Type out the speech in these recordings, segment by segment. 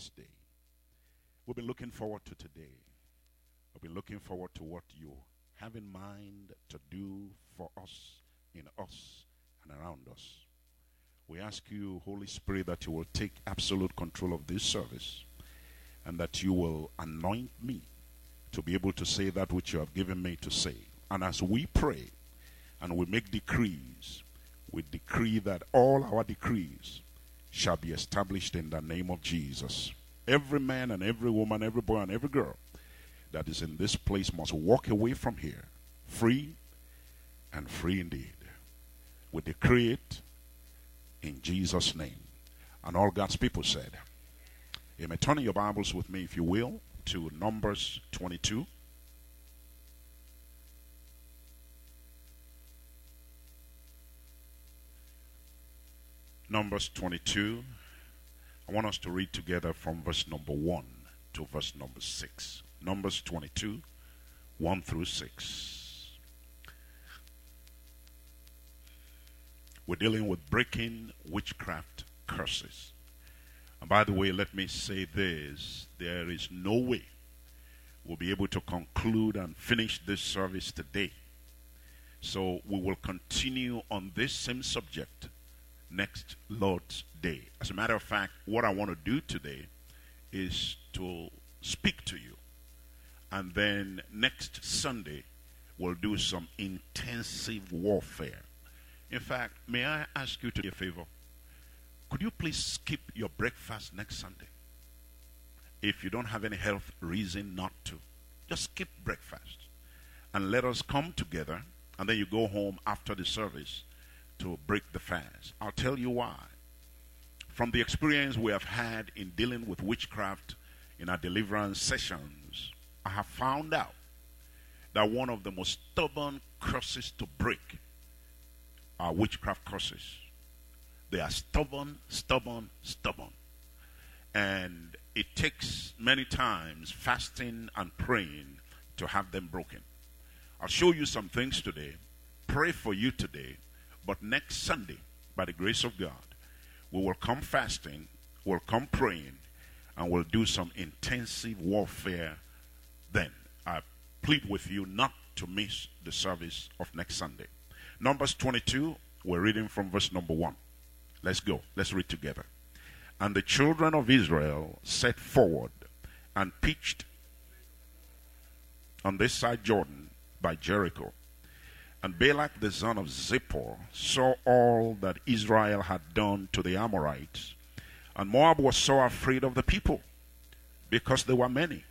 this day. We've been looking forward to today. We've been looking forward to what you have in mind to do for us, in us, and around us. We ask you, Holy Spirit, that you will take absolute control of this service and that you will anoint me to be able to say that which you have given me to say. And as we pray and we make decrees, we decree that all our decrees shall be established in the name of Jesus. Every man and every woman, every boy and every girl that is in this place must walk away from here free and free indeed. We decree it in Jesus' name. And all God's people said, Amen. Turn your Bibles with me, if you will, to Numbers 22. Numbers 22. I want us to read together from verse number 1 to verse number 6. Numbers 22, 1 through 6. We're dealing with breaking witchcraft curses. And by the way, let me say this there is no way we'll be able to conclude and finish this service today. So we will continue on this same subject next Lord's Day. As a matter of fact, what I want to do today is to speak to you. And then next Sunday, we'll do some intensive warfare. In fact, may I ask you to do a favor? Could you please skip your breakfast next Sunday? If you don't have any health reason not to, just skip breakfast and let us come together. And then you go home after the service to break the fast. I'll tell you why. From the experience we have had in dealing with witchcraft in our deliverance sessions, I have found out that one of the most stubborn curses to break are witchcraft curses. They are stubborn, stubborn, stubborn. And it takes many times fasting and praying to have them broken. I'll show you some things today. Pray for you today but next Sunday, by the grace of God, we will come fasting, we'll come praying, and we'll do some intensive warfare then. I plead with you not to miss the service of next Sunday. Numbers 22, we're reading from verse number 1. Let's go. Let's read together. And the children of Israel set forward and pitched on this side Jordan by Jericho. And Balak the son of Zippor saw all that Israel had done to the Amorites. And Moab was so afraid of the people because they were many.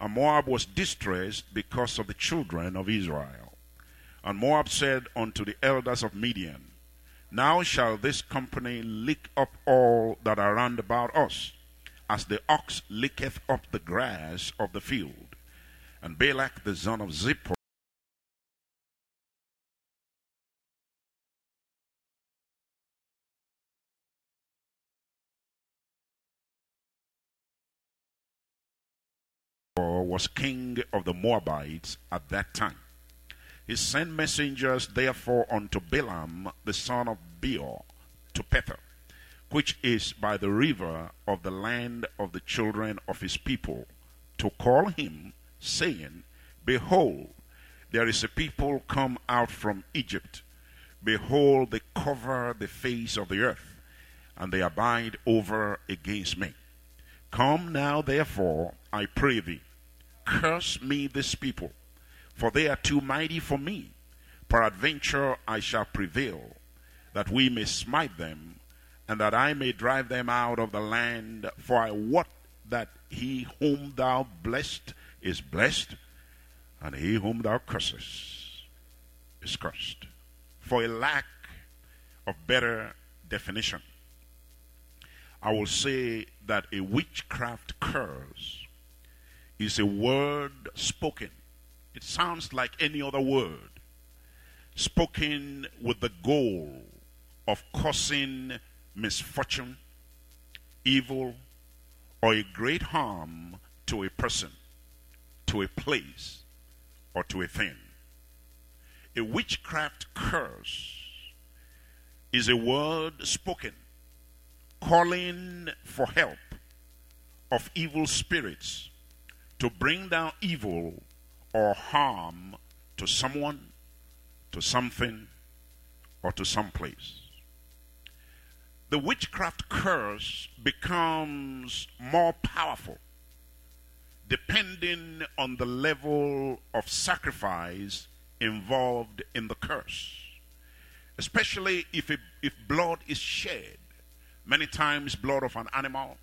And Moab was distressed because of the children of Israel. And Moab said unto the elders of Midian, Now shall this company lick up all that are round about us, as the ox licketh up the grass of the field. And Balak the son of Zippor was king of the Moabites at that time. He sent messengers therefore unto Balaam the son of Beor to Pethor, which is by the river of the land of the children of his people, to call him, saying, Behold, there is a people come out from Egypt. Behold, they cover the face of the earth, and they abide over against me. Come now, therefore, I pray thee, Curse me this people, for they are too mighty for me. Peradventure I shall prevail, that we may smite them, and that I may drive them out of the land. For I wot that he whom thou blessed is blessed, and he whom thou cursest is cursed. For a lack of better definition, I will say that a witchcraft curse is a word spoken. It sounds like any other word, spoken with the goal of causing misfortune, evil, or a great harm to a person, to a place, or to a thing. A witchcraft curse is a word spoken calling for help of evil spirits to bring down evil or harm to someone, to something, or to some place. The witchcraft curse becomes more powerful depending on the level of sacrifice involved in the curse. Especially if, it, if blood is shed, many times blood of an animal,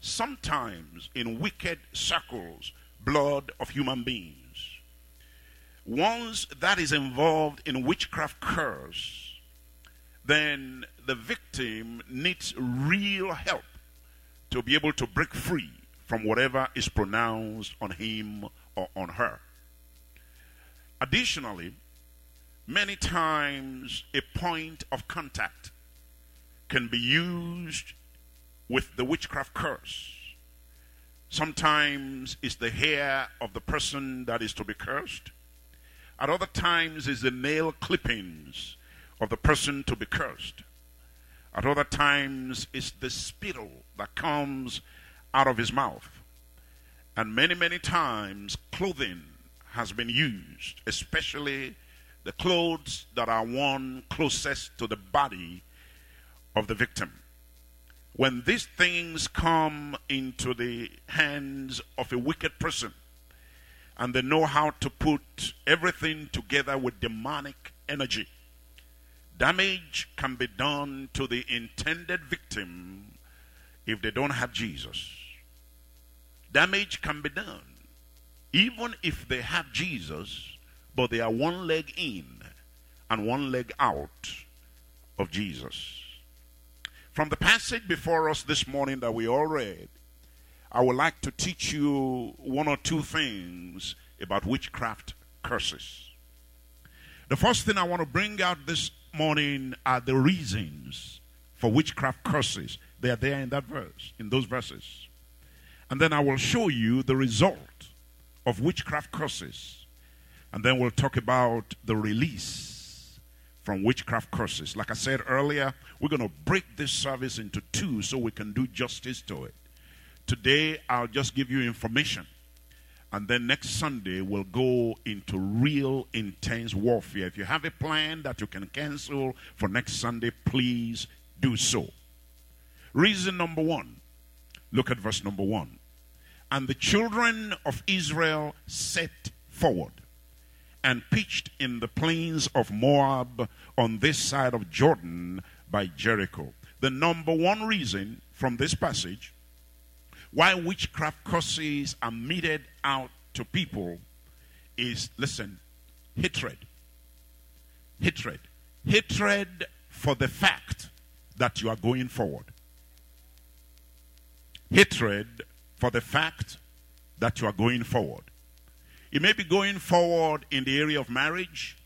sometimes in wicked circles, blood of human beings. Once that is involved in witchcraft curse, then the victim needs real help to be able to break free from whatever is pronounced on him or on her. Additionally, many times a point of contact can be used with the witchcraft curse. Sometimes it's the hair of the person that is to be cursed. At other times, it's the nail clippings of the person to be cursed. At other times, it's the spittle that comes out of his mouth. And many, many times, clothing has been used, especially the clothes that are worn closest to the body of the victim. When these things come into the hands of a wicked person, and they know how to put everything together with demonic energy. Damage can be done to the intended victim if they don't have Jesus. Damage can be done even if they have Jesus, but they are one leg in and one leg out of Jesus. From the passage before us this morning that we all read, I would like to teach you one or two things about witchcraft curses. The first thing I want to bring out this morning are the reasons for witchcraft curses. They are there in that verse, in those verses. And then I will show you the result of witchcraft curses. And then we'll talk about the release from witchcraft curses. Like I said earlier, we're going to break this service into two so we can do justice to it. Today, I'll just give you information. And then next Sunday, we'll go into real intense warfare. If you have a plan that you can cancel for next Sunday, please do so. Reason number one look at verse number one. And the children of Israel set forward and pitched in the plains of Moab on this side of Jordan by Jericho. The number one reason from this passage why witchcraft curses are meted out to people is listen, hatred. Hatred. Hatred for the fact that you are going forward. Hatred for the fact that you are going forward. You may be going forward in the area of marriage.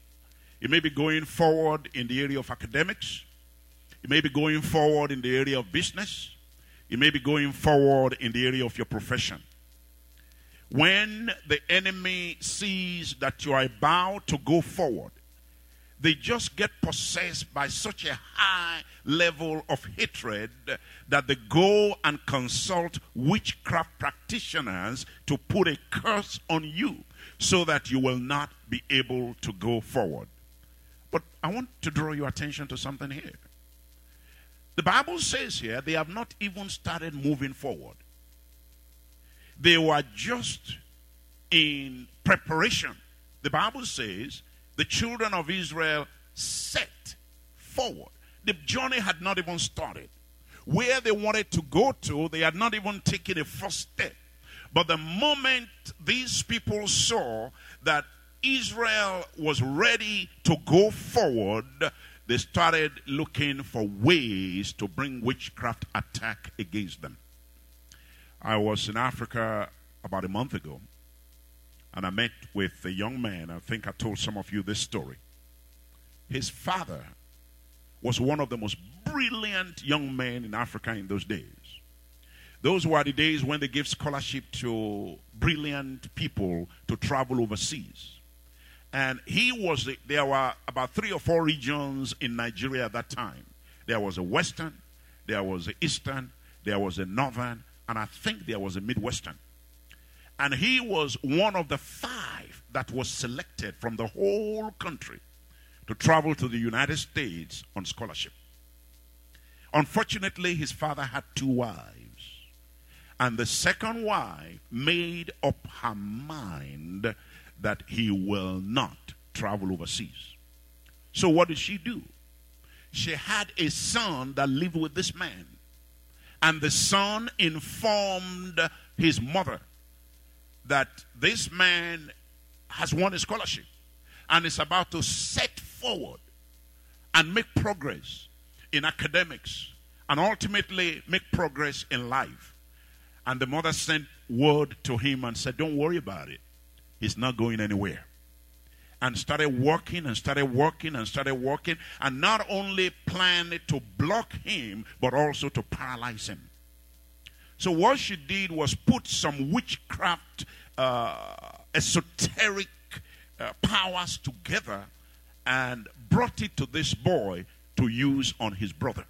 You may be going forward in the area of academics. You may be going forward in the area of business. You may be going forward in the area of your profession. When the enemy sees that you are about to go forward, they just get possessed by such a high level of hatred that they go and consult witchcraft practitioners to put a curse on you so that you will not be able to go forward. But I want to draw your attention to something here. The Bible says here they have not even started moving forward. They were just in preparation. The Bible says the children of Israel set forward. The journey had not even started. Where they wanted to go to, they had not even taken a first step. But the moment these people saw that Israel was ready to go forward, they started looking for ways to bring witchcraft attack against them. I was in Africa about a month ago, and I met with a young man. I think I told some of you this story. His father was one of the most brilliant young men in Africa in those days. Those were the days when they gave scholarship to brilliant people to travel overseas. And he was, there were about three or four regions in Nigeria at that time. There was a western, there was a eastern, there was a northern, and I think there was a Midwestern. And he was one of the five that was selected from the whole country to travel to the United States on scholarship. Unfortunately, his father had two wives. And the second wife made up her mind that he will not travel overseas. So, what did she do? She had a son that lived with this man. And the son informed his mother that this man has won a scholarship and is about to set forward and make progress in academics and ultimately make progress in life. And the mother sent word to him and said, Don't worry about it. He's not going anywhere. And started working and started working and started working, and not only planned to block him, but also to paralyze him. So, what she did was put some witchcraft, uh, esoteric uh, powers together and brought it to this boy to use on his brother.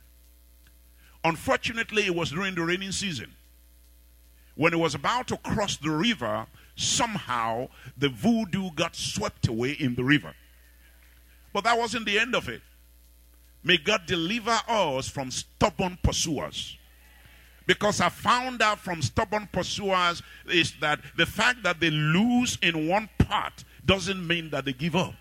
Unfortunately, it was during the raining season. When he was about to cross the river, somehow the voodoo got swept away in the river. But that wasn't the end of it. May God deliver us from stubborn pursuers. Because I found out from stubborn pursuers is that the fact that they lose in one part doesn't mean that they give up.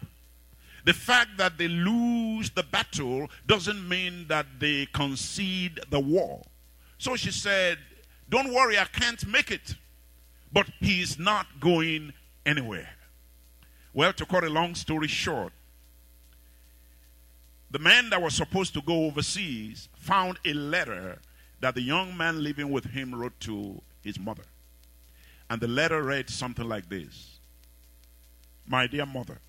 The fact that they lose the battle doesn't mean that they concede the war. So she said, Don't worry, I can't make it. But he's not going anywhere. Well, to cut a long story short, the man that was supposed to go overseas found a letter that the young man living with him wrote to his mother. And the letter read something like this My dear mother,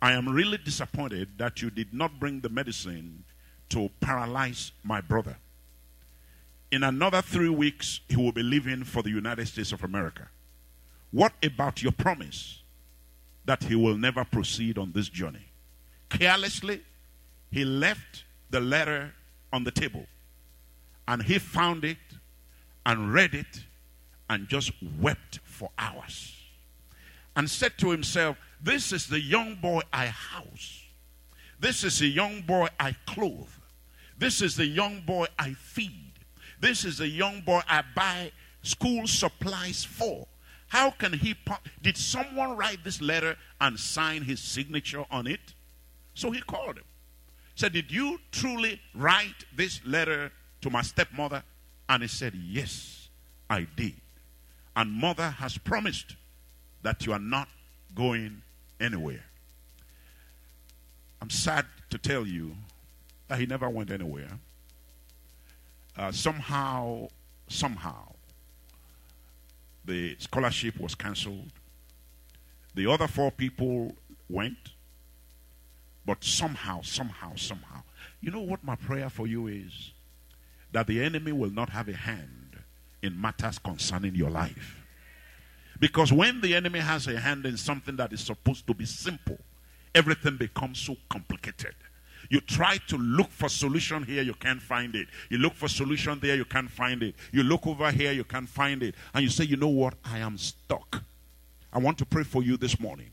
I am really disappointed that you did not bring the medicine to paralyze my brother. In another three weeks, he will be leaving for the United States of America. What about your promise that he will never proceed on this journey? Carelessly, he left the letter on the table and he found it and read it and just wept for hours and said to himself, This is the young boy I house. This is the young boy I clothe. This is the young boy I feed. This is a young boy I buy school supplies for. How can he? Did someone write this letter and sign his signature on it? So he called him. Said, Did you truly write this letter to my stepmother? And he said, Yes, I did. And mother has promised that you are not going anywhere. I'm sad to tell you that he never went anywhere. Uh, somehow, somehow, the scholarship was cancelled. The other four people went, but somehow, somehow, somehow. You know what my prayer for you is? That the enemy will not have a hand in matters concerning your life. Because when the enemy has a hand in something that is supposed to be simple, everything becomes so complicated. You try to look for solution here, you can't find it. You look for solution there, you can't find it. You look over here, you can't find it. And you say, you know what? I am stuck. I want to pray for you this morning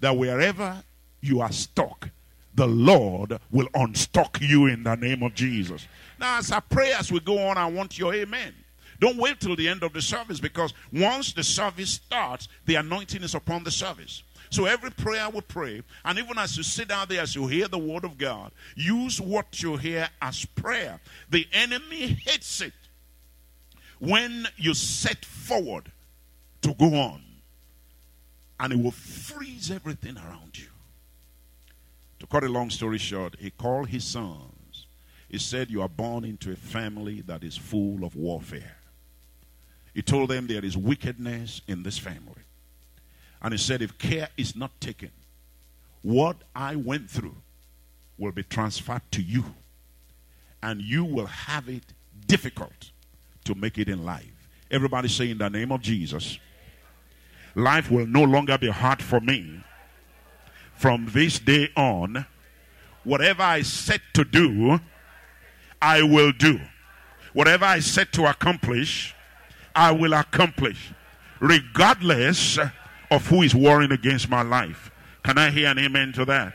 that wherever you are stuck, the Lord will unstuck you in the name of Jesus. Now, as I pray as we go on, I want your amen. Don't wait till the end of the service because once the service starts, the anointing is upon the service. So every prayer we pray, and even as you sit down there, as you hear the word of God, use what you hear as prayer. The enemy hates it when you set forward to go on, and it will freeze everything around you. To cut a long story short, he called his sons. He said, You are born into a family that is full of warfare. He told them there is wickedness in this family. And he said, if care is not taken, what I went through will be transferred to you. And you will have it difficult to make it in life. Everybody say, in the name of Jesus, life will no longer be hard for me. From this day on, whatever I set to do, I will do. Whatever I set to accomplish, I will accomplish, regardless of who is warring against my life. Can I hear an amen to that?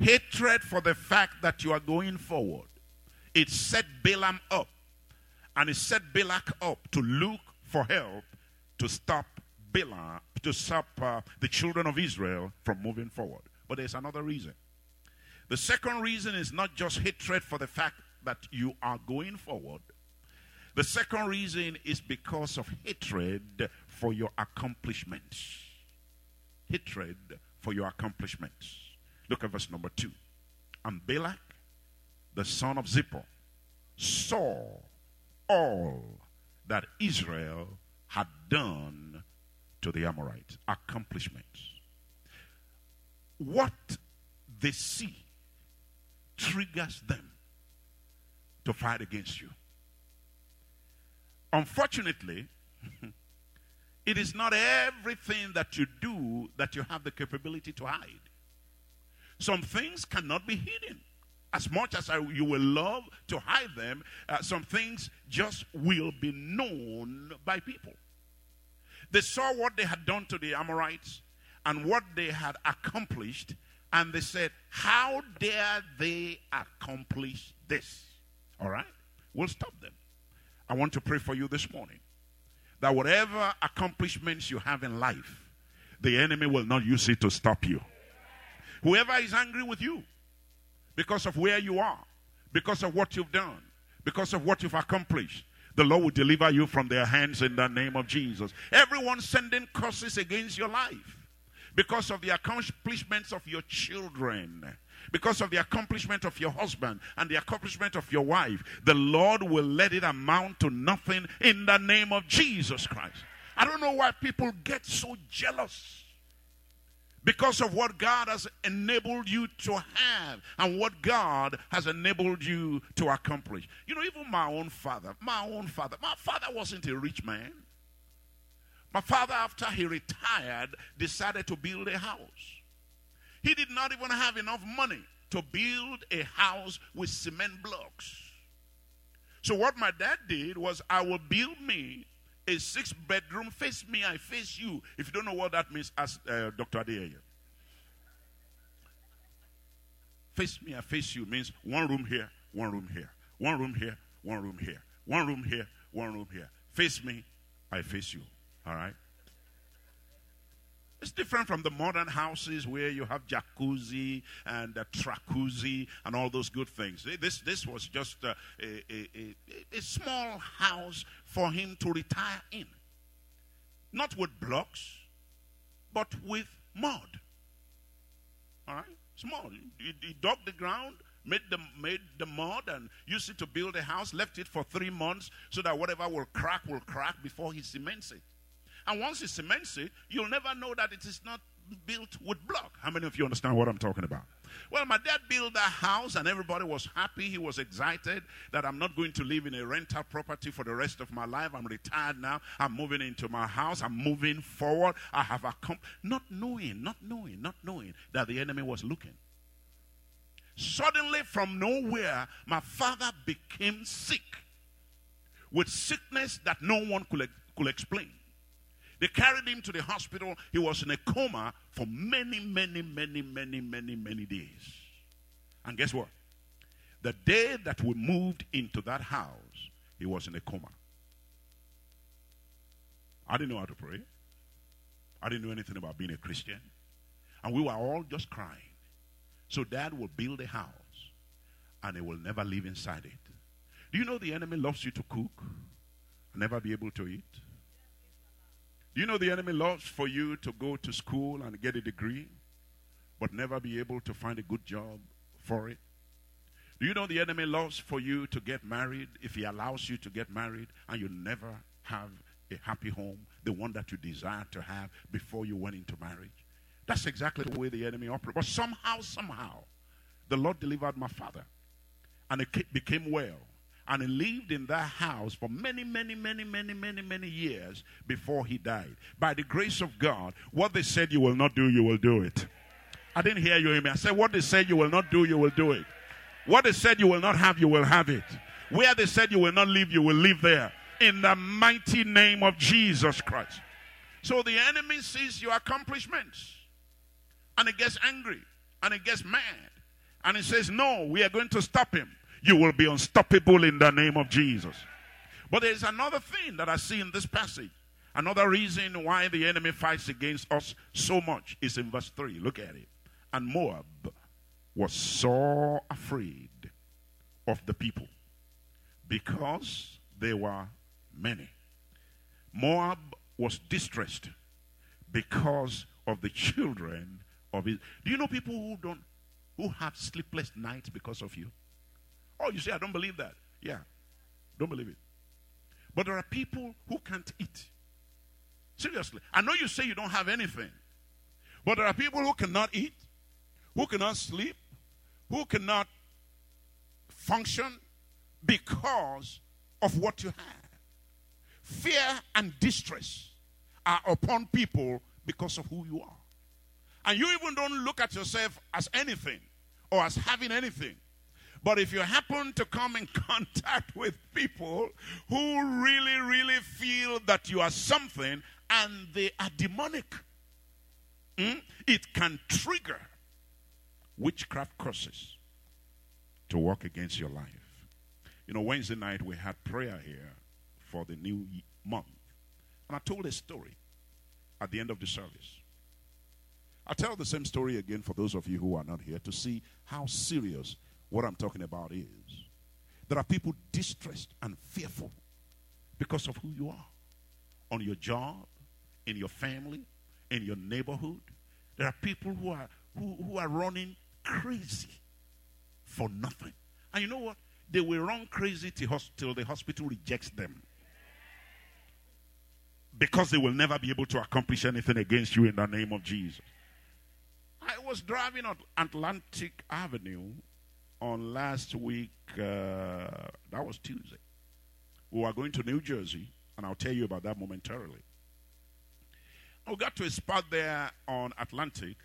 Hatred for the fact that you are going forward. It set Balaam up and it set Balak up to look for help to stop Balaam, to stop uh, the children of Israel from moving forward. But there's another reason. The second reason is not just hatred for the fact that you are going forward. The second reason is because of hatred for your accomplishments. Hatred for your accomplishments. Look at verse number two. And Balak, the son of Zippor, saw all that Israel had done to the Amorites. Accomplishments. What they see triggers them to fight against you. Unfortunately, it is not everything that you do that you have the capability to hide. Some things cannot be hidden. As much as I, you will love to hide them, uh, some things just will be known by people. They saw what they had done to the Amorites and what they had accomplished, and they said, How dare they accomplish this? All right? We'll stop them. I want to pray for you this morning that whatever accomplishments you have in life, the enemy will not use it to stop you. Whoever is angry with you because of where you are, because of what you've done, because of what you've accomplished, the Lord will deliver you from their hands in the name of Jesus. Everyone sending curses against your life because of the accomplishments of your children, because of the accomplishment of your husband and the accomplishment of your wife, the Lord will let it amount to nothing in the name of Jesus Christ. I don't know why people get so jealous because of what God has enabled you to have and what God has enabled you to accomplish. You know, even my own father, my own father, my father wasn't a rich man. My father, after he retired, decided to build a house. He did not even have enough money to build a house with cement blocks. So, what my dad did was, I will build me a six bedroom, face me, I face you. If you don't know what that means, ask uh, Dr. Adeyeye. Face me, I face you means one room here, one room here, one room here, one room here, one room here, one room here. Face me, I face you. All right? It's different from the modern houses where you have jacuzzi and tracuzzi and all those good things. This, this was just a, a, a, a small house for him to retire in. Not with blocks, but with mud. All right? Small. He, he dug the ground, made the, made the mud, and used it to build a house, left it for three months so that whatever will crack will crack before he cements it. And once he cements it, you'll never know that it is not built with block. How many of you understand what I'm talking about? Well, my dad built that house and everybody was happy. He was excited that I'm not going to live in a rental property for the rest of my life. I'm retired now. I'm moving into my house. I'm moving forward. I have a comp- not knowing, not knowing, not knowing that the enemy was looking. Suddenly, from nowhere, my father became sick with sickness that no one could, could explain. They carried him to the hospital. He was in a coma for many, many, many, many, many, many days. And guess what? The day that we moved into that house, he was in a coma. I didn't know how to pray. I didn't know anything about being a Christian. And we were all just crying. So dad will build a house and he will never live inside it. Do you know the enemy loves you to cook and never be able to eat? You know the enemy loves for you to go to school and get a degree, but never be able to find a good job for it. Do you know the enemy loves for you to get married if he allows you to get married and you never have a happy home, the one that you desired to have before you went into marriage? That's exactly the way the enemy operates. But somehow, somehow, the Lord delivered my father and it became well and he lived in that house for many, many, many, many, many, many years before he died. By the grace of God, what they said you will not do, you will do it. I didn't hear you, Amy. I said, what they said you will not do, you will do it. What they said you will not have, you will have it. Where they said you will not live, you will live there. In the mighty name of Jesus Christ. So the enemy sees your accomplishments and he gets angry and he gets mad and he says, No, we are going to stop him. You will be unstoppable in the name of Jesus. But there's another thing that I see in this passage. Another reason why the enemy fights against us so much is in verse 3. Look at it. And Moab was so afraid of the people because they were many. Moab was distressed because of the children of his. Do you know people who don't who have sleepless nights because of you? Oh, you say I don't believe that. Yeah. Don't believe it. But there are people who can't eat. Seriously. I know you say you don't have anything. But there are people who cannot eat, who cannot sleep, who cannot function because of what you have. Fear and distress are upon people because of who you are. And you even don't look at yourself as anything or as having anything. But if you happen to come in contact with people who really, really feel that you are something and they are demonic, mm, it can trigger witchcraft curses to work against your life. You know, Wednesday night we had prayer here for the new month. And I told a story at the end of the service. I'll tell the same story again for those of you who are not here to see how serious what I'm talking about is. There are people distressed and fearful because of who you are on your job, in your family, in your neighborhood. There are people who are who, who are running crazy for nothing. And you know what? They will run crazy till, the hospital rejects them. Because they will never be able to accomplish anything against you in the name of Jesus. I was driving on Atlantic Avenue on last week, uh, that was Tuesday. We were going to New Jersey, and I'll tell you about that momentarily. We got to a spot there on Atlantic,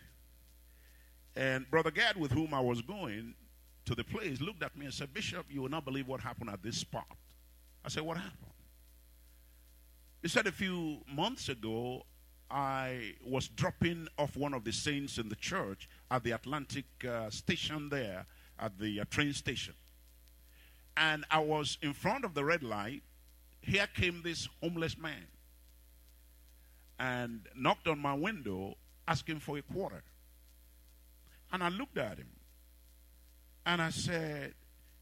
and Brother Gad, with whom I was going to the place, looked at me and said, Bishop, you will not believe what happened at this spot. I said, What happened? He said, A few months ago, I was dropping off one of the saints in the church at the Atlantic uh, station there, at the uh, train station. And I was in front of the red light. Here came this homeless man and knocked on my window asking for a quarter. And I looked at him and I said,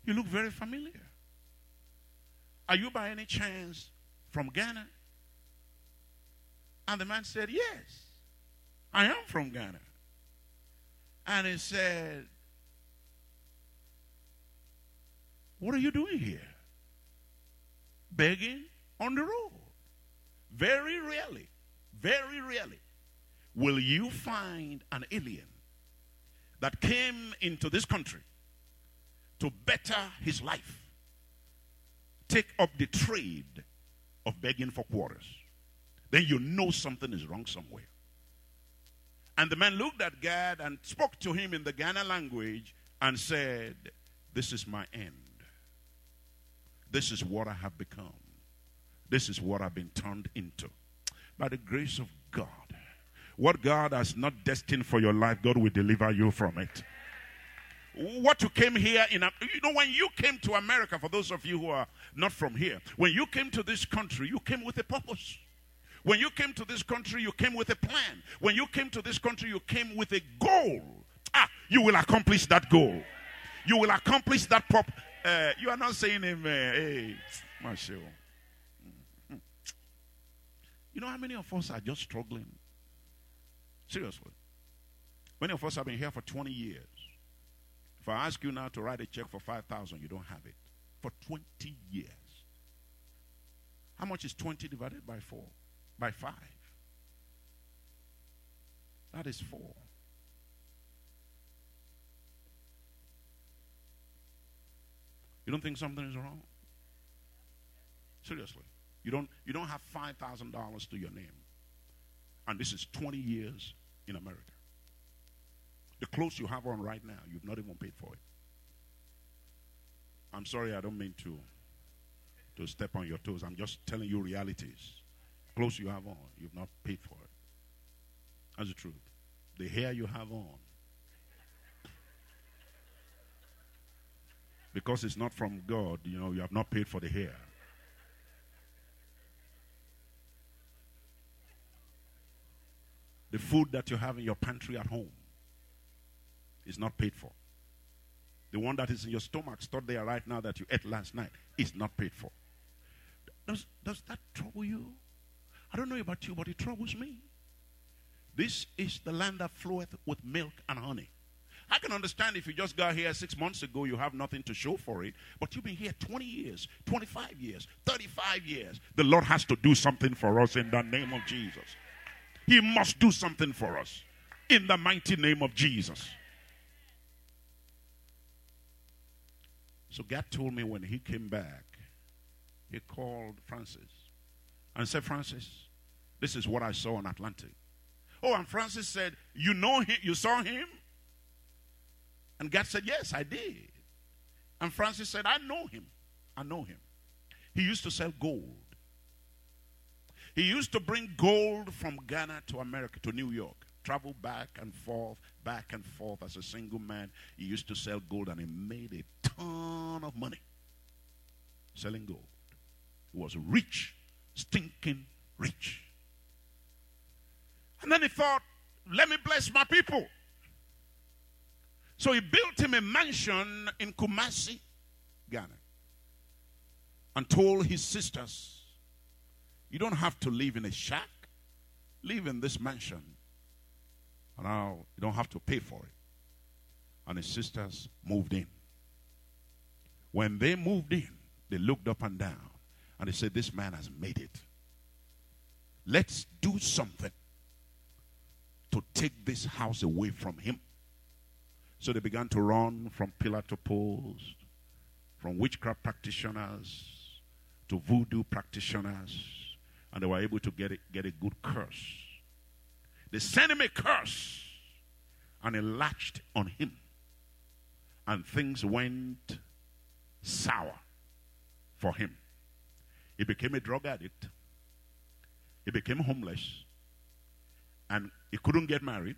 You look very familiar. Are you by any chance from Ghana? And the man said, Yes, I am from Ghana. And he said, What are you doing here? Begging on the road. Very rarely, very rarely will you find an alien that came into this country to better his life take up the trade of begging for quarters. Then you know something is wrong somewhere. And the man looked at Gad and spoke to him in the Ghana language and said, This is my end. This is what I have become. This is what I've been turned into. By the grace of God, what God has not destined for your life, God will deliver you from it. What you came here in, you know, when you came to America, for those of you who are not from here, when you came to this country, you came with a purpose. When you came to this country, you came with a plan. When you came to this country, you came with a goal. Ah, you will accomplish that goal. You will accomplish that pop. Uh, you are not saying amen. Hey, Marshall. You know how many of us are just struggling? Seriously. Many of us have been here for 20 years. If I ask you now to write a check for 5,000, you don't have it. For 20 years. How much is 20 divided by 4? By 5. That is 4. You don't think something is wrong? Seriously. You don't you don't have $5,000 to your name. And this is 20 years in America. The clothes you have on right now, you've not even paid for it. I'm sorry, I don't mean to to step on your toes. I'm just telling you realities. Clothes you have on, you've not paid for it. That's the truth. The hair you have on, because it's not from God, you know, you have not paid for the hair. The food that you have in your pantry at home is not paid for. The one that is in your stomach, stored there right now that you ate last night, is not paid for. Does, does that trouble you? I don't know about you, but it troubles me. This is the land that floweth with milk and honey. I can understand if you just got here six months ago, you have nothing to show for it. But you've been here 20 years, 25 years, 35 years. The Lord has to do something for us in the name of Jesus. He must do something for us in the mighty name of Jesus. So Gad told me when he came back, he called Francis and said, Francis, this is what I saw on Atlantic. Oh, and Francis said, You know him? You saw him? And Gad said, Yes, I did. And Francis said, I know him. I know him. He used to sell gold. He used to bring gold from Ghana to America, to New York. Travel back and forth, back and forth as a single man. He used to sell gold and he made a ton of money selling gold. He was rich, stinking rich. And then he thought, let me bless my people. So he built him a mansion in Kumasi, Ghana, and told his sisters, You don't have to live in a shack, live in this mansion. And now you don't have to pay for it. And his sisters moved in. When they moved in, they looked up and down and they said, This man has made it. Let's do something to take this house away from him. So they began to run from pillar to post, from witchcraft practitioners to voodoo practitioners, and they were able to get, it, get a good curse. They sent him a curse, and it latched on him, and things went sour for him. He became a drug addict. He became homeless. And he couldn't get married.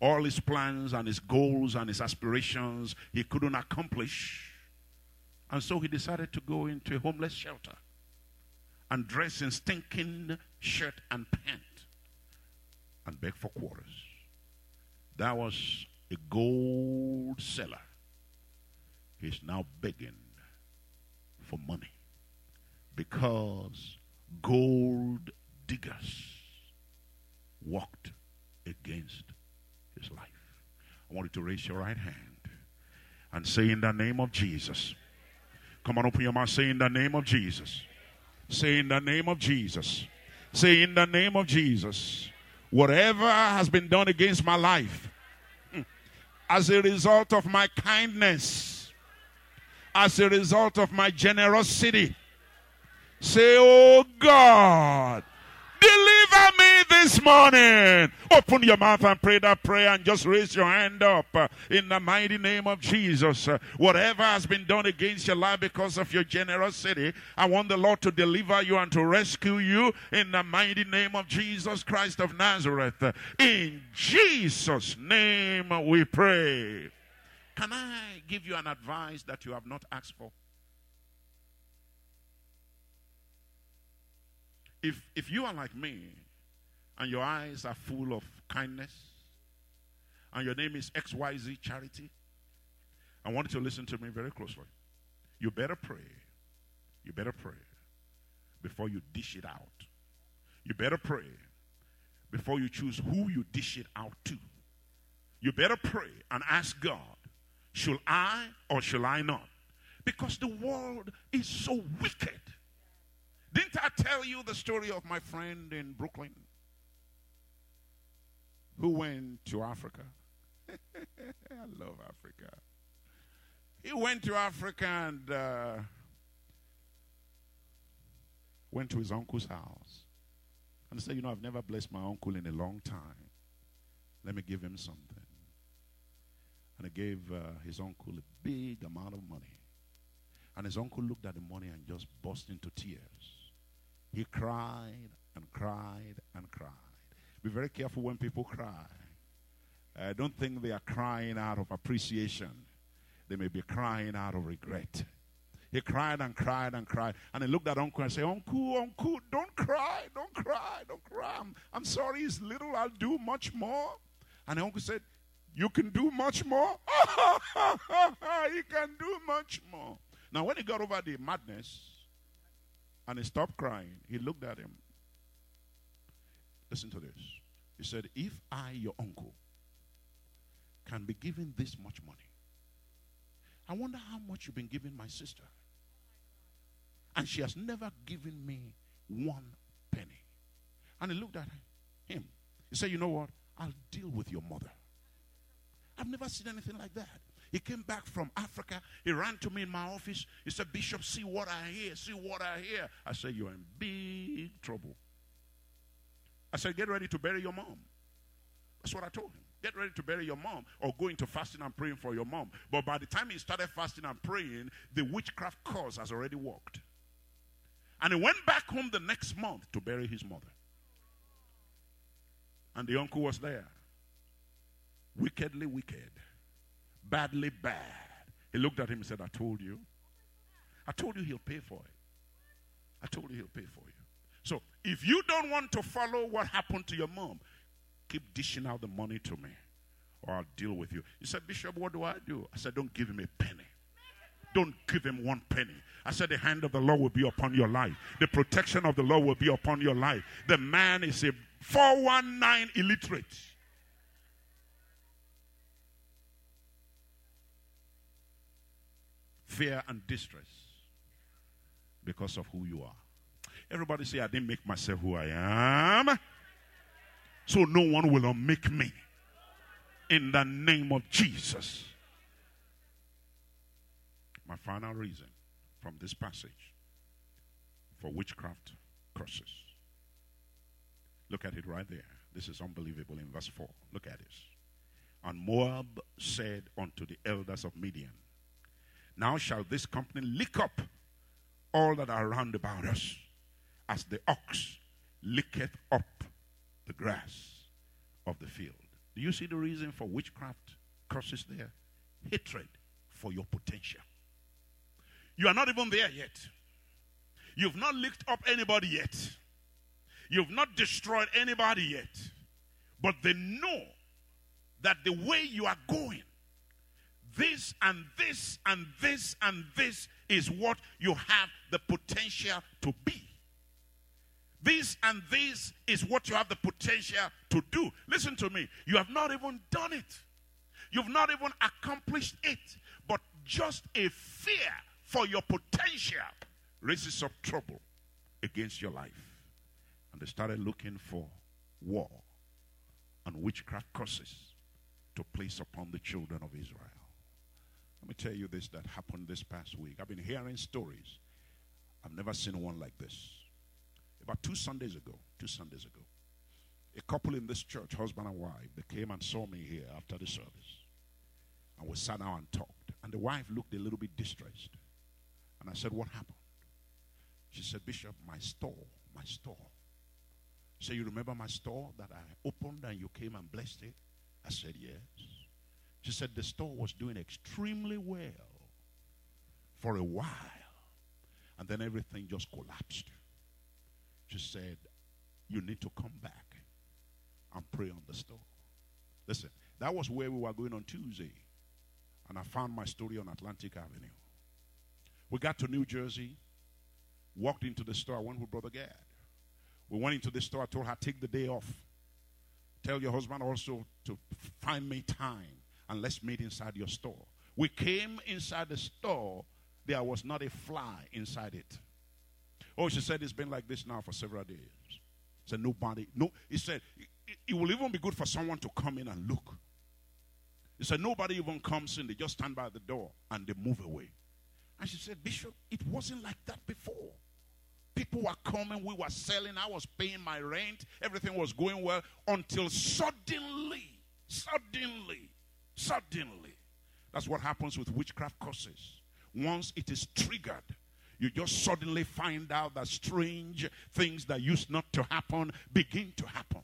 All his plans and his goals and his aspirations he couldn't accomplish. And so he decided to go into a homeless shelter and dress in stinking shirt and pant and beg for quarters. That was a gold seller. He's now begging for money because gold diggers walked against his life. I want you to raise your right hand and say, In the name of Jesus. Come on, open your mouth. Say, In the name of Jesus. Say, In the name of Jesus. Say, In the name of Jesus. Whatever has been done against my life, hmm, as a result of my kindness, as a result of my generosity, say, Oh God, Deliver me this morning. Open your mouth and pray that prayer and just raise your hand up uh, in the mighty name of Jesus. Uh, whatever has been done against your life because of your generosity, I want the Lord to deliver you and to rescue you in the mighty name of Jesus Christ of Nazareth. Uh, in Jesus' name we pray. Can I give you an advice that you have not asked for? If, if you are like me and your eyes are full of kindness and your name is XYZ Charity, I want you to listen to me very closely. You better pray. You better pray before you dish it out. You better pray before you choose who you dish it out to. You better pray and ask God, should I or shall I not? Because the world is so wicked. Didn't I tell you the story of my friend in Brooklyn who went to Africa? I love Africa. He went to Africa and uh, went to his uncle's house. And he said, You know, I've never blessed my uncle in a long time. Let me give him something. And he gave uh, his uncle a big amount of money. And his uncle looked at the money and just burst into tears. He cried and cried and cried. Be very careful when people cry. I don't think they are crying out of appreciation. They may be crying out of regret. He cried and cried and cried. And he looked at uncle and said, Uncle, uncle, don't cry, don't cry, don't cry. I'm, I'm sorry, it's little, I'll do much more. And the uncle said, You can do much more? he can do much more. Now, when he got over the madness and he stopped crying, he looked at him. Listen to this. He said, If I, your uncle, can be given this much money, I wonder how much you've been giving my sister. And she has never given me one penny. And he looked at him. He said, You know what? I'll deal with your mother. I've never seen anything like that. He came back from Africa. He ran to me in my office. He said, Bishop, see what I hear. See what I hear. I said, You're in big trouble. I said, Get ready to bury your mom. That's what I told him. Get ready to bury your mom or go into fasting and praying for your mom. But by the time he started fasting and praying, the witchcraft cause has already worked. And he went back home the next month to bury his mother. And the uncle was there. Wickedly wicked. Badly bad. He looked at him and said, I told you. I told you he'll pay for it. I told you he'll pay for you. If you don't want to follow what happened to your mom, keep dishing out the money to me or I'll deal with you. He said, Bishop, what do I do? I said, Don't give him a penny. Don't give him one penny. I said, The hand of the Lord will be upon your life. The protection of the Lord will be upon your life. The man is a 419 illiterate. Fear and distress because of who you are. Everybody say, I didn't make myself who I am. So no one will unmake me. In the name of Jesus. My final reason from this passage for witchcraft curses. Look at it right there. This is unbelievable in verse 4. Look at this. And Moab said unto the elders of Midian, Now shall this company lick up all that are round about us, as the ox licketh up the grass of the field. Do you see the reason for witchcraft curses there? Hatred for your potential. You are not even there yet. You've not licked up anybody yet. You've not destroyed anybody yet. But they know that the way you are going, this and this and this and this is what you have the potential to be. This and this is what you have the potential to do. Listen to me. You have not even done it. You've not even accomplished it. But just a fear for your potential raises up trouble against your life. And they started looking for war and witchcraft curses to place upon the children of Israel. Let me tell you this that happened this past week. I've been hearing stories. I've never seen one like this. About two Sundays ago, two Sundays ago, a couple in this church, husband and wife, they came and saw me here after the service. And we sat down and talked. And the wife looked a little bit distressed. And I said, What happened? She said, Bishop, my store, my store. So you remember my store that I opened and you came and blessed it? I said, Yes. She said the store was doing extremely well for a while. And then everything just collapsed. She said, You need to come back and pray on the store. Listen, that was where we were going on Tuesday. And I found my story on Atlantic Avenue. We got to New Jersey, walked into the store. I went with Brother Gad. We went into the store. I told her, take the day off. Tell your husband also to find me time and let's meet inside your store. We came inside the store. There was not a fly inside it. Oh, she said it's been like this now for several days. She Said nobody, no. He said it, it will even be good for someone to come in and look. He said nobody even comes in; they just stand by the door and they move away. And she said, Bishop, it wasn't like that before. People were coming, we were selling, I was paying my rent, everything was going well until suddenly, suddenly, suddenly. That's what happens with witchcraft curses. once it is triggered, you just suddenly find out that strange things that used not to happen begin to happen.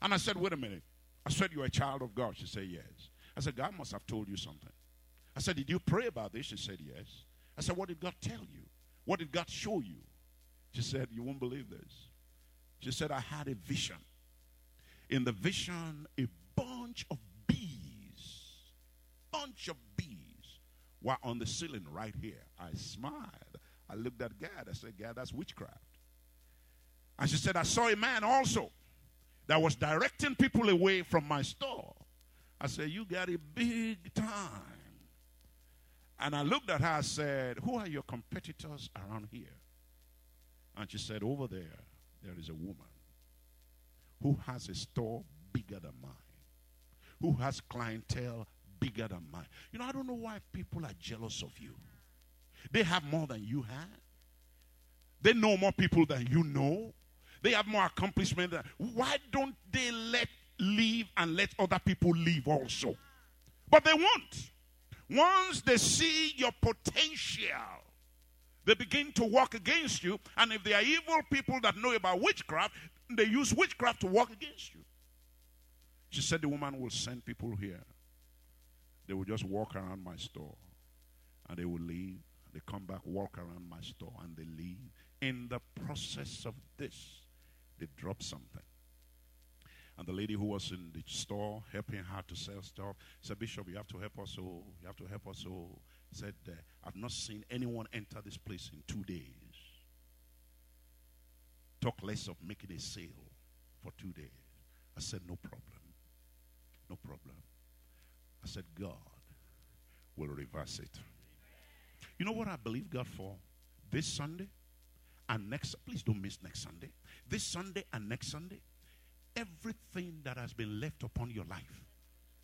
And I said, wait a minute. I said, You're a child of God. She said, Yes. I said, God must have told you something. I said, Did you pray about this? She said, Yes. I said, What did God tell you? What did God show you? She said, You won't believe this. She said, I had a vision. In the vision, a bunch of bees, bunch of bees were on the ceiling right here. I smiled. I looked at God. I said, God, that's witchcraft. And she said, I saw a man also that was directing people away from my store. I said, You got a big time. And I looked at her and said, Who are your competitors around here? And she said, Over there, there is a woman who has a store bigger than mine, who has clientele bigger than mine. You know, I don't know why people are jealous of you. They have more than you have, they know more people than you know, they have more accomplishment. Than, why don't they let live and let other people live also? But they won't. Once they see your potential, they begin to work against you. And if they are evil people that know about witchcraft, they use witchcraft to work against you. She said the woman will send people here. They will just walk around my store and they will leave. They come back, walk around my store, and they leave. In the process of this, they drop something. And the lady who was in the store helping her to sell stuff said, Bishop, you have to help us. Oh, you have to help us. Oh, said, uh, I've not seen anyone enter this place in two days. Talk less of making a sale for two days. I said, No problem. No problem. I said, God will reverse it. You know what I believe God for? This Sunday and next, please don't miss next Sunday. This Sunday and next Sunday, everything that has been left upon your life,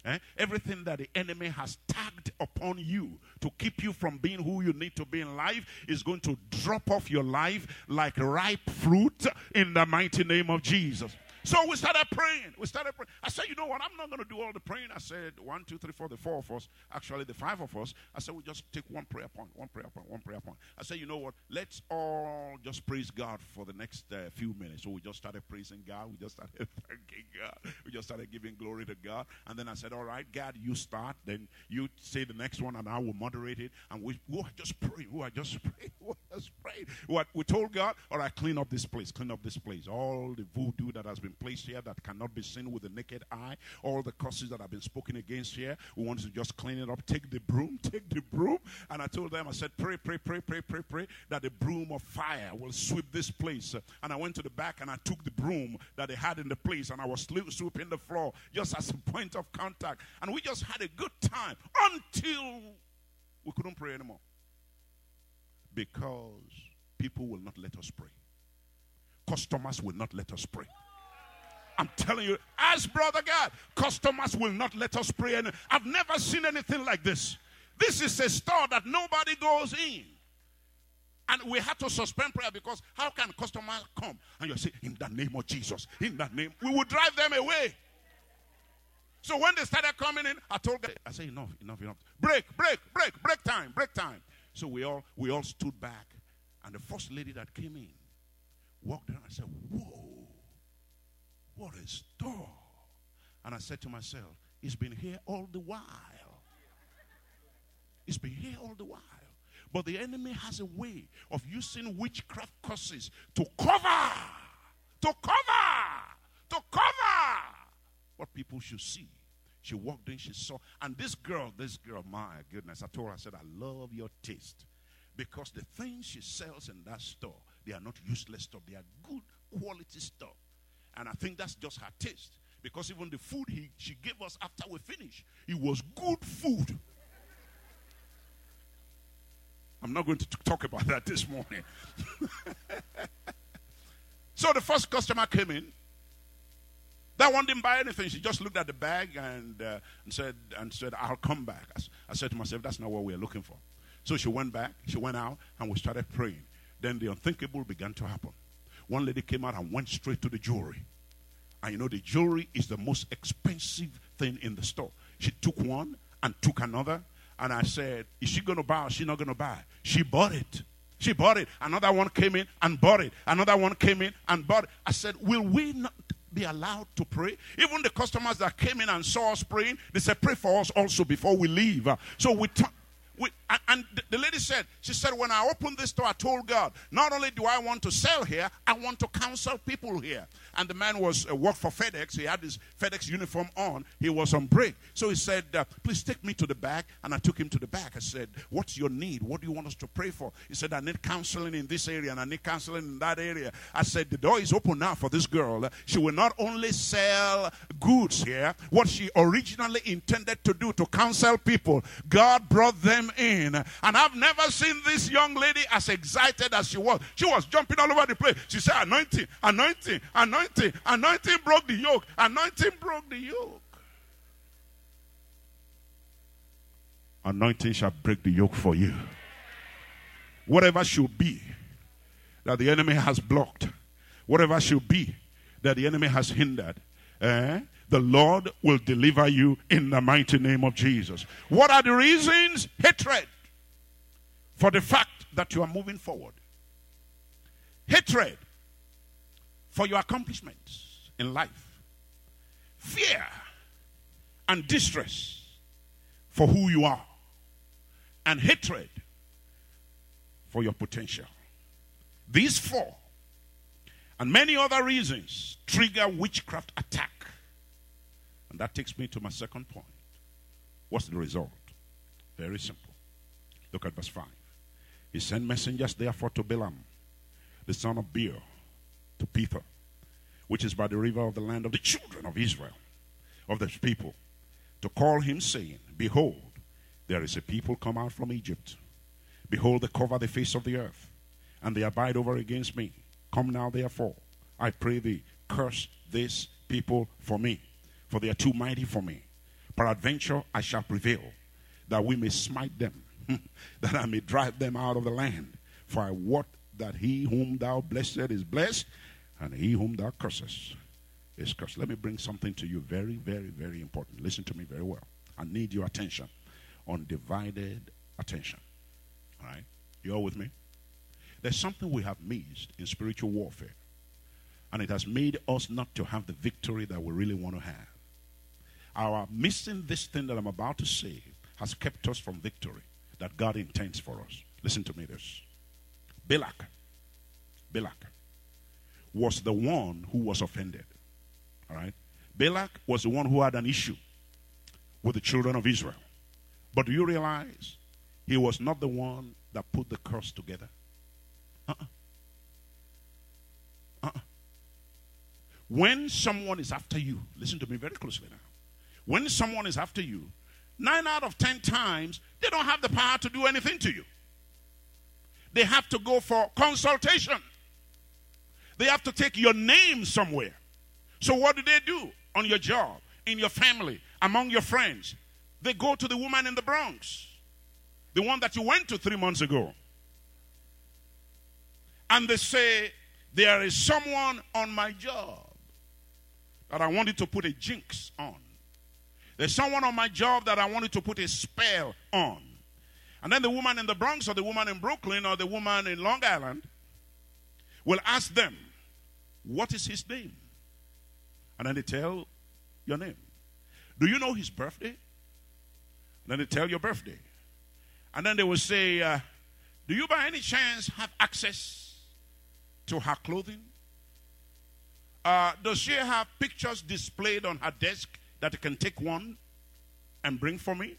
eh, everything that the enemy has tagged upon you to keep you from being who you need to be in life is going to drop off your life like ripe fruit in the mighty name of Jesus. So we started praying. We started praying. I said, you know what? I'm not going to do all the praying. I said, one, two, three, four, the four of us, actually the five of us. I said, we just take one prayer point, one prayer point, one prayer point. I said, you know what? Let's all just praise God for the next uh, few minutes. So we just started praising God. We just started thanking God. We just started giving glory to God. And then I said, all right, God, you start. Then you say the next one, and I will moderate it. And we, we just pray. We are just praying. We just praying. What we told God, all right, clean up this place. Clean up this place. All the voodoo that has been placed here that cannot be seen with the naked eye, all the curses that have been spoken against here, we want to just clean it up. Take the broom, take the broom. And I told them, I said, pray, pray, pray, pray, pray, pray, that the broom of fire will sweep this place. And I went to the back and I took the broom that they had in the place and I was sweeping the floor just as a point of contact. And we just had a good time until we couldn't pray anymore. Because people will not let us pray. Customers will not let us pray. I'm telling you, as brother Gad, customers will not let us pray. And I've never seen anything like this. This is a store that nobody goes in. And we had to suspend prayer because how can customers come and you say, In the name of Jesus, in that name, we will drive them away. So when they started coming in, I told them, I said, enough, enough, enough. Break, break, break, break time, break time. So we all we all stood back, and the first lady that came in walked down and said, Whoa. What a store. And I said to myself, It's been here all the while. It's been here all the while. But the enemy has a way of using witchcraft curses to cover, to cover, to cover what people should see. She walked in, she saw, and this girl, this girl, my goodness, I told her, I said, I love your taste. Because the things she sells in that store, they are not useless stuff, they are good quality stuff. And I think that's just her taste. Because even the food he, she gave us after we finished, it was good food. I'm not going to talk about that this morning. so the first customer came in. That one didn't buy anything. She just looked at the bag and, uh, and said, and said, I'll come back. I, I said to myself, that's not what we're looking for. So she went back, she went out, and we started praying. Then the unthinkable began to happen. One lady came out and went straight to the jewelry. And you know, the jewelry is the most expensive thing in the store. She took one and took another. And I said, Is she going to buy or is she not going to buy? She bought it. She bought it. Another one came in and bought it. Another one came in and bought it. I said, Will we not be allowed to pray? Even the customers that came in and saw us praying, they said, Pray for us also before we leave. So we, t- we and the lady said, She said, When I opened this store, I told God, Not only do I want to sell here, I want to counsel people here and the man was uh, worked for FedEx. He had his FedEx uniform on. He was on break. So he said, uh, "Please take me to the back." And I took him to the back. I said, "What's your need? What do you want us to pray for?" He said, "I need counseling in this area and I need counseling in that area." I said, "The door is open now for this girl. She will not only sell goods here. What she originally intended to do to counsel people, God brought them in. And I've never seen this young lady as excited as she was. She was jumping all over the place. She said, "Anointing, anointing, anointing." anointing. Broke the yoke. Anointing broke the yoke. Anointing shall break the yoke for you. Whatever should be that the enemy has blocked, whatever should be that the enemy has hindered, eh, the Lord will deliver you in the mighty name of Jesus. What are the reasons? Hatred for the fact that you are moving forward. Hatred for your accomplishments in life, fear and distress for who you are, and hatred for your potential. These four and many other reasons trigger witchcraft attack. And that takes me to my second point. What's the result? Very simple. Look at verse 5. He sent messengers therefore to Balaam, the son of Beor, to Pethor, which is by the river of the land of the children of Israel, of the people, to call him, saying, Behold, there is a people come out from Egypt. Behold, they cover the face of the earth, and they abide over against me. Come now, therefore, I pray thee, curse this people for me, for they are too mighty for me. Peradventure I shall prevail, that we may smite them, that I may drive them out of the land. For I wot that he whom thou blessed is blessed, and he whom thou curses is cursed. Let me bring something to you very, very, very important. Listen to me very well. I need your attention, undivided attention. All right? You all with me? There's something we have missed in spiritual warfare, and it has made us not to have the victory that we really want to have. Our missing this thing that I'm about to say has kept us from victory that God intends for us. Listen to me this. Balak. Balak was the one who was offended. All right? Balak was the one who had an issue with the children of Israel. But do you realize he was not the one that put the curse together? Uh-uh. Uh-uh. When someone is after you, listen to me very closely now. When someone is after you, nine out of ten times, they don't have the power to do anything to you. They have to go for consultation. They have to take your name somewhere. So, what do they do on your job, in your family, among your friends? They go to the woman in the Bronx, the one that you went to three months ago. And they say, There is someone on my job that I wanted to put a jinx on. There's someone on my job that I wanted to put a spell on. And then the woman in the Bronx or the woman in Brooklyn or the woman in Long Island will ask them, what is his name? And then they tell your name. Do you know his birthday? And then they tell your birthday. And then they will say, uh, Do you by any chance have access to her clothing? Uh, does she have pictures displayed on her desk that you can take one and bring for me?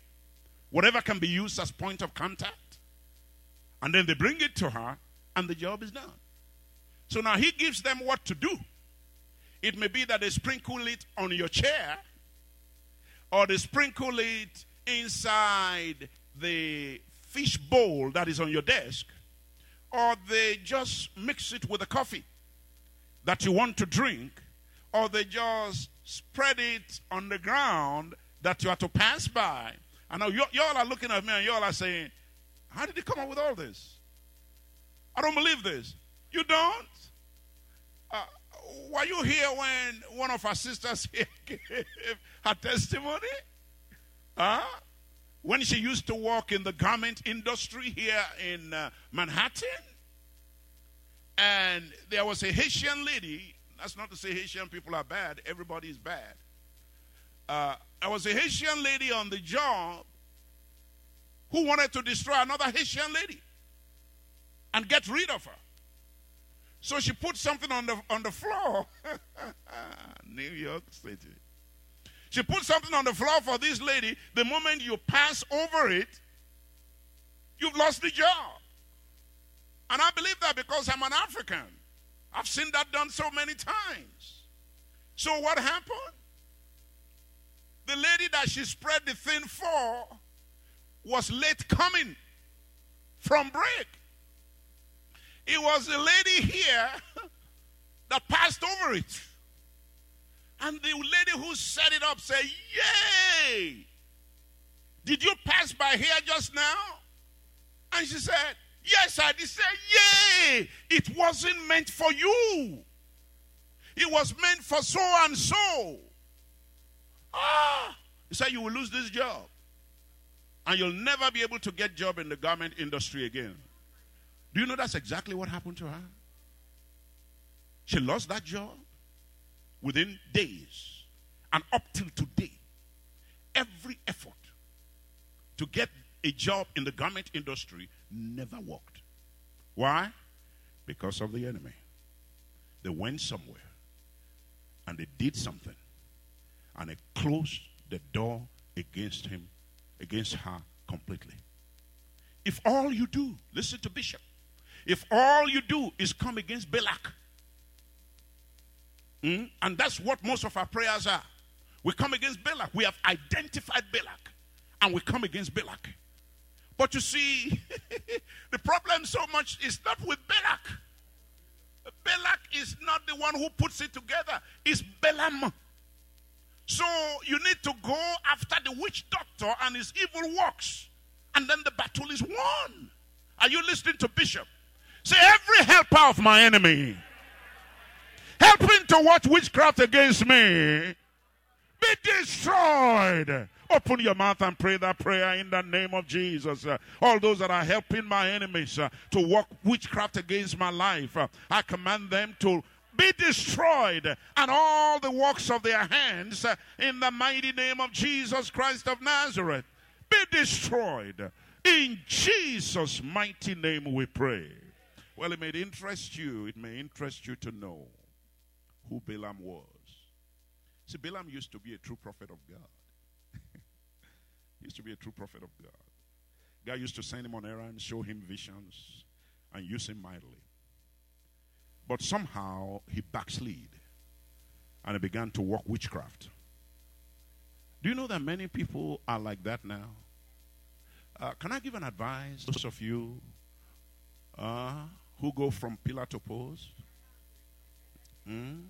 Whatever can be used as point of contact. And then they bring it to her, and the job is done. So now he gives them what to do. It may be that they sprinkle it on your chair, or they sprinkle it inside the fish bowl that is on your desk, or they just mix it with the coffee that you want to drink, or they just spread it on the ground that you are to pass by. I know y'all are looking at me and y'all are saying, How did he come up with all this? I don't believe this. You don't? Uh, were you here when one of our sisters here gave her testimony? Huh? when she used to work in the garment industry here in uh, Manhattan. And there was a Haitian lady. That's not to say Haitian people are bad, everybody is bad. Uh, there was a Haitian lady on the job who wanted to destroy another Haitian lady and get rid of her. So she put something on the on the floor. New York City. She put something on the floor for this lady. The moment you pass over it, you've lost the job. And I believe that because I'm an African. I've seen that done so many times. So what happened? The lady that she spread the thing for was late coming from break. It was the lady here that passed over it. And the lady who set it up said, Yay! Did you pass by here just now? And she said, Yes, I did. Say, Yay! It wasn't meant for you. It was meant for so and so. Ah! He said, You will lose this job. And you'll never be able to get job in the garment industry again. Do you know that's exactly what happened to her? She lost that job within days. And up till today, every effort to get a job in the garment industry never worked. Why? Because of the enemy. They went somewhere and they did something and they closed the door against him, against her completely. If all you do, listen to Bishop, if all you do is come against Balak, Mm? And that's what most of our prayers are. We come against Balak. We have identified Balak. And we come against Balak. But you see, the problem so much is not with Balak. Balak is not the one who puts it together, it's Balaam. So you need to go after the witch doctor and his evil works. And then the battle is won. Are you listening to Bishop? Say, every helper of my enemy helping to watch witchcraft against me be destroyed. Open your mouth and pray that prayer in the name of Jesus. Uh, all those that are helping my enemies uh, to work witchcraft against my life, uh, I command them to be destroyed and all the works of their hands in the mighty name of Jesus Christ of Nazareth be destroyed. In Jesus' mighty name we pray. Well, it may interest you, it may interest you to know who Balaam was. See, Balaam used to be a true prophet of God. He used to be a true prophet of God. God used to send him on errands, show him visions, and use him mightily. But somehow he backslid and he began to work witchcraft. Do you know that many people are like that now? Uh, can I give an advice? Those of you uh, who go from pillar to post, mm,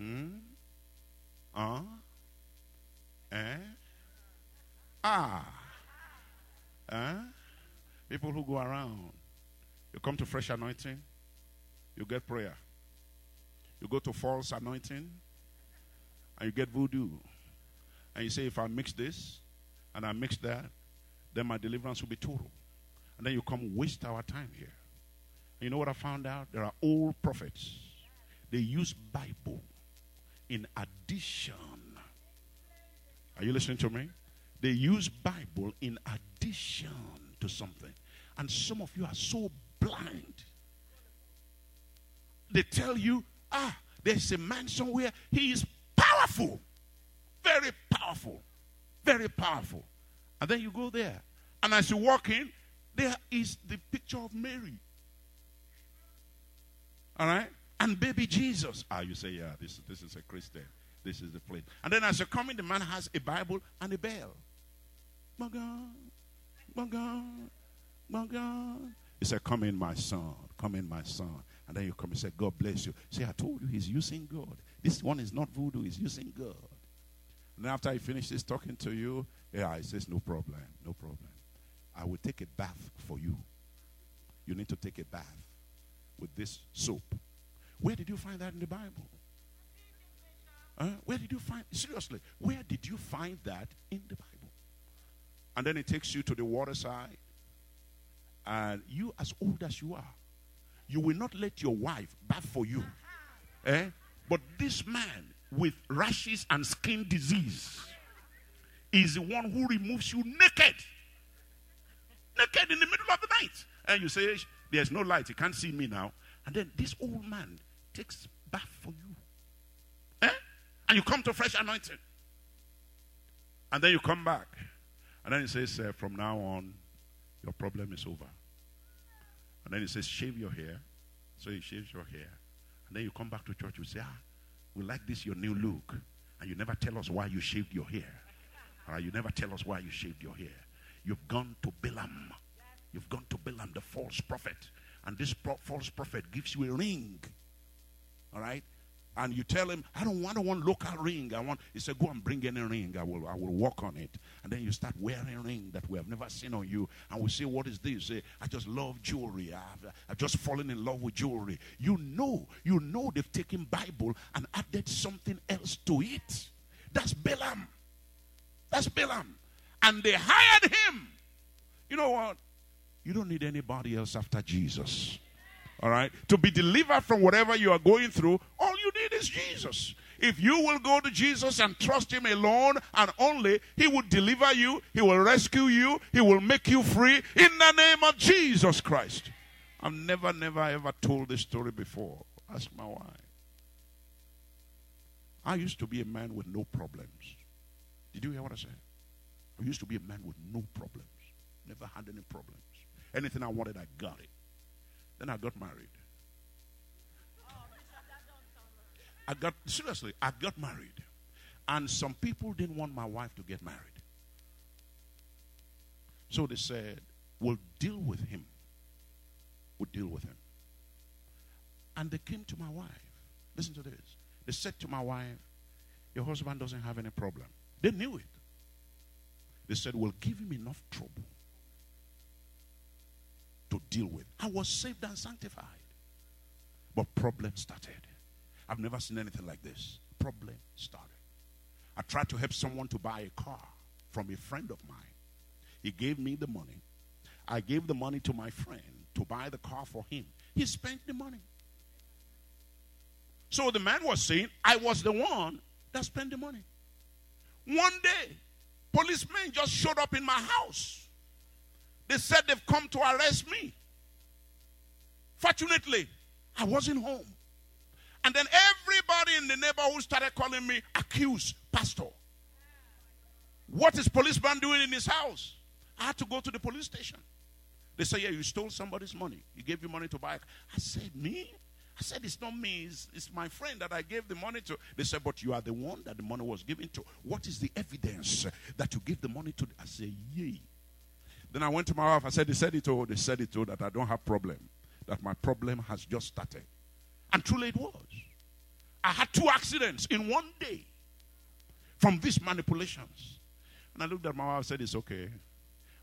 Hmm? Uh? Eh? Ah. Eh? People who go around. You come to fresh anointing, you get prayer. You go to false anointing, and you get voodoo. And you say, if I mix this and I mix that, then my deliverance will be total. And then you come waste our time here. And you know what I found out? There are old prophets. They use Bible in addition. Are you listening to me? They use Bible in addition to something. And some of you are so blind. They tell you, ah, there's a man somewhere. He is powerful. Very powerful. Very powerful. And then you go there. And as you walk in, there is the picture of Mary. All right? and baby Jesus. Ah, you say, yeah, this, this is a Christian. This is the place. And then as you come in, the man has a Bible and a bell. My God, my God, my God. He said, Come in, my son. Come in, my son. And then you come and say, God bless you. See, I told you he's using God. This one is not voodoo, he's using God. And then after he finishes talking to you, yeah, he says, No problem, no problem. I will take a bath for you. You need to take a bath with this soap where did you find that in the Bible? Where did you find seriously? Where did you find that in the Bible? And then it takes you to the waterside. And you, as old as you are, you will not let your wife bath for you. Eh? But this man with rashes and skin disease is the one who removes you naked. Naked in the middle of the night. And you say, There's no light, you can't see me now. And then this old man takes bath for you. Eh? And you come to fresh anointing. And then you come back. And then he says, uh, From now on, your problem is over. And then he says, Shave your hair. So he shaves your hair. And then you come back to church, you say, Ah, we like this, your new look. And you never tell us why you shaved your hair. All right, you never tell us why you shaved your hair. You've gone to Balaam. You've gone to Balaam, the false prophet. And this pro- false prophet gives you a ring. All right? And you tell him, I don't want one local ring. I want he said, Go and bring any ring. I will I will work on it. And then you start wearing a ring that we have never seen on you. And we say, What is this? Say, I just love jewelry. I've, I've just fallen in love with jewelry. You know, you know they've taken Bible and added something else to it. That's Balaam. That's Balaam. And they hired him. You know what? You don't need anybody else after Jesus. All right? To be delivered from whatever you are going through, all you need is Jesus. If you will go to Jesus and trust Him alone and only, He will deliver you, He will rescue you, He will make you free in the name of Jesus Christ. I've never, never, ever told this story before. Ask my wife. I used to be a man with no problems. Did you hear what I said? I used to be a man with no problems. Never had any problems. Anything I wanted, I got it. Then I got married. I got, seriously, I got married. And some people didn't want my wife to get married. So they said, We'll deal with him. We'll deal with him. And they came to my wife. Listen to this. They said to my wife, Your husband doesn't have any problem. They knew it. They said, We'll give him enough trouble to deal with. I was saved and sanctified. But problem started. I've never seen anything like this. Problem started. I tried to help someone to buy a car from a friend of mine. He gave me the money. I gave the money to my friend to buy the car for him. He spent the money. So the man was saying, I was the one that spent the money. One day, policemen just showed up in my house. They said they've come to arrest me. Fortunately, I wasn't home. And then everybody in the neighborhood started calling me accused pastor. What is policeman doing in his house? I had to go to the police station. They say, Yeah, you stole somebody's money. He gave you money to buy. I said, Me? I said, It's not me. It's, it's, my friend that I gave the money to. They said, But you are the one that the money was given to. What is the evidence that you give the money to? I said, Yay. Then I went to my wife. I said, They said it all. They said it all that I don't have problem. That my problem has just started. And truly it was. I had two accidents in one day from these manipulations. And I looked at my wife and said, It's okay.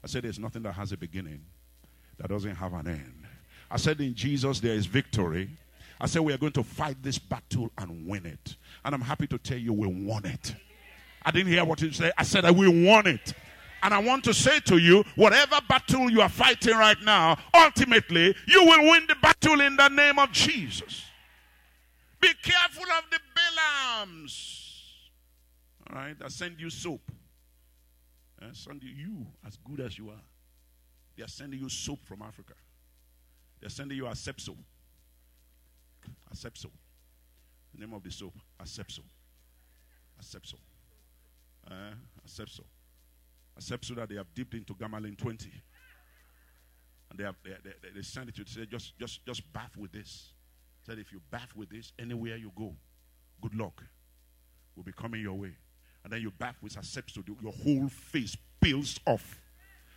I said, There's nothing that has a beginning that doesn't have an end. I said, In Jesus, there is victory. I said, We are going to fight this battle and win it. And I'm happy to tell you, we won it. I didn't hear what you said. I said, "I We won it. And I want to say to you, whatever battle you are fighting right now, ultimately, you will win the battle in the name of Jesus. Be careful of the Balaams. All right, I send you soap. I send you, you as good as you are. They are sending you soap from Africa. They're sending you Asepso. Asepso. The name of the soap, Asepso. Asepso. Uh, Asepso. Asepso that they have dipped into Gammalin 20. And they have they, they, they send it to say, just, just, just bath with this. Said if you bath with this, anywhere you go, good luck will be coming your way. And then you bath with Asepso, your whole face peels off.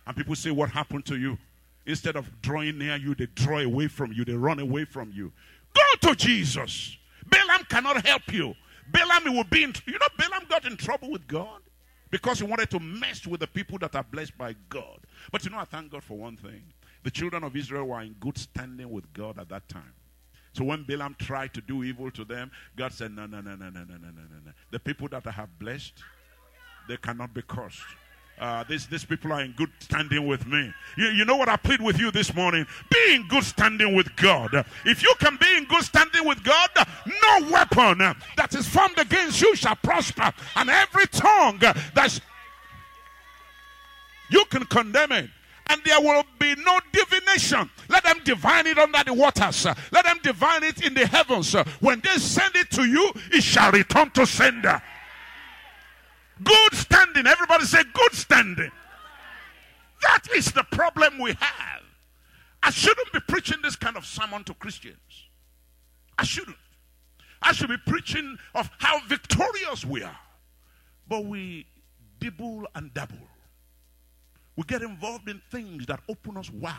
And people say, What happened to you? Instead of drawing near you, they draw away from you, they run away from you. Go to Jesus. Balaam cannot help you. Balaam will be in, you know, Balaam got in trouble with God because he wanted to mess with the people that are blessed by God. But you know, I thank God for one thing. The children of Israel were in good standing with God at that time. So when Balaam tried to do evil to them, God said, No, no, no, no, no, no, no, no, no. The people that I have blessed, they cannot be cursed. Uh, these, these people are in good standing with me. You, you know what I plead with you this morning? Be in good standing with God. If you can be in good standing with God, no weapon that is formed against you shall prosper. And every tongue that's you can condemn it and there will be no divination. Let them divine it under the waters. Let them divine it in the heavens. When they send it to you, it shall return to sender. Good standing. Everybody say good standing. That is the problem we have. I shouldn't be preaching this kind of sermon to Christians. I shouldn't. I should be preaching of how victorious we are. But we dibble and dabble. We get involved in things that open us wide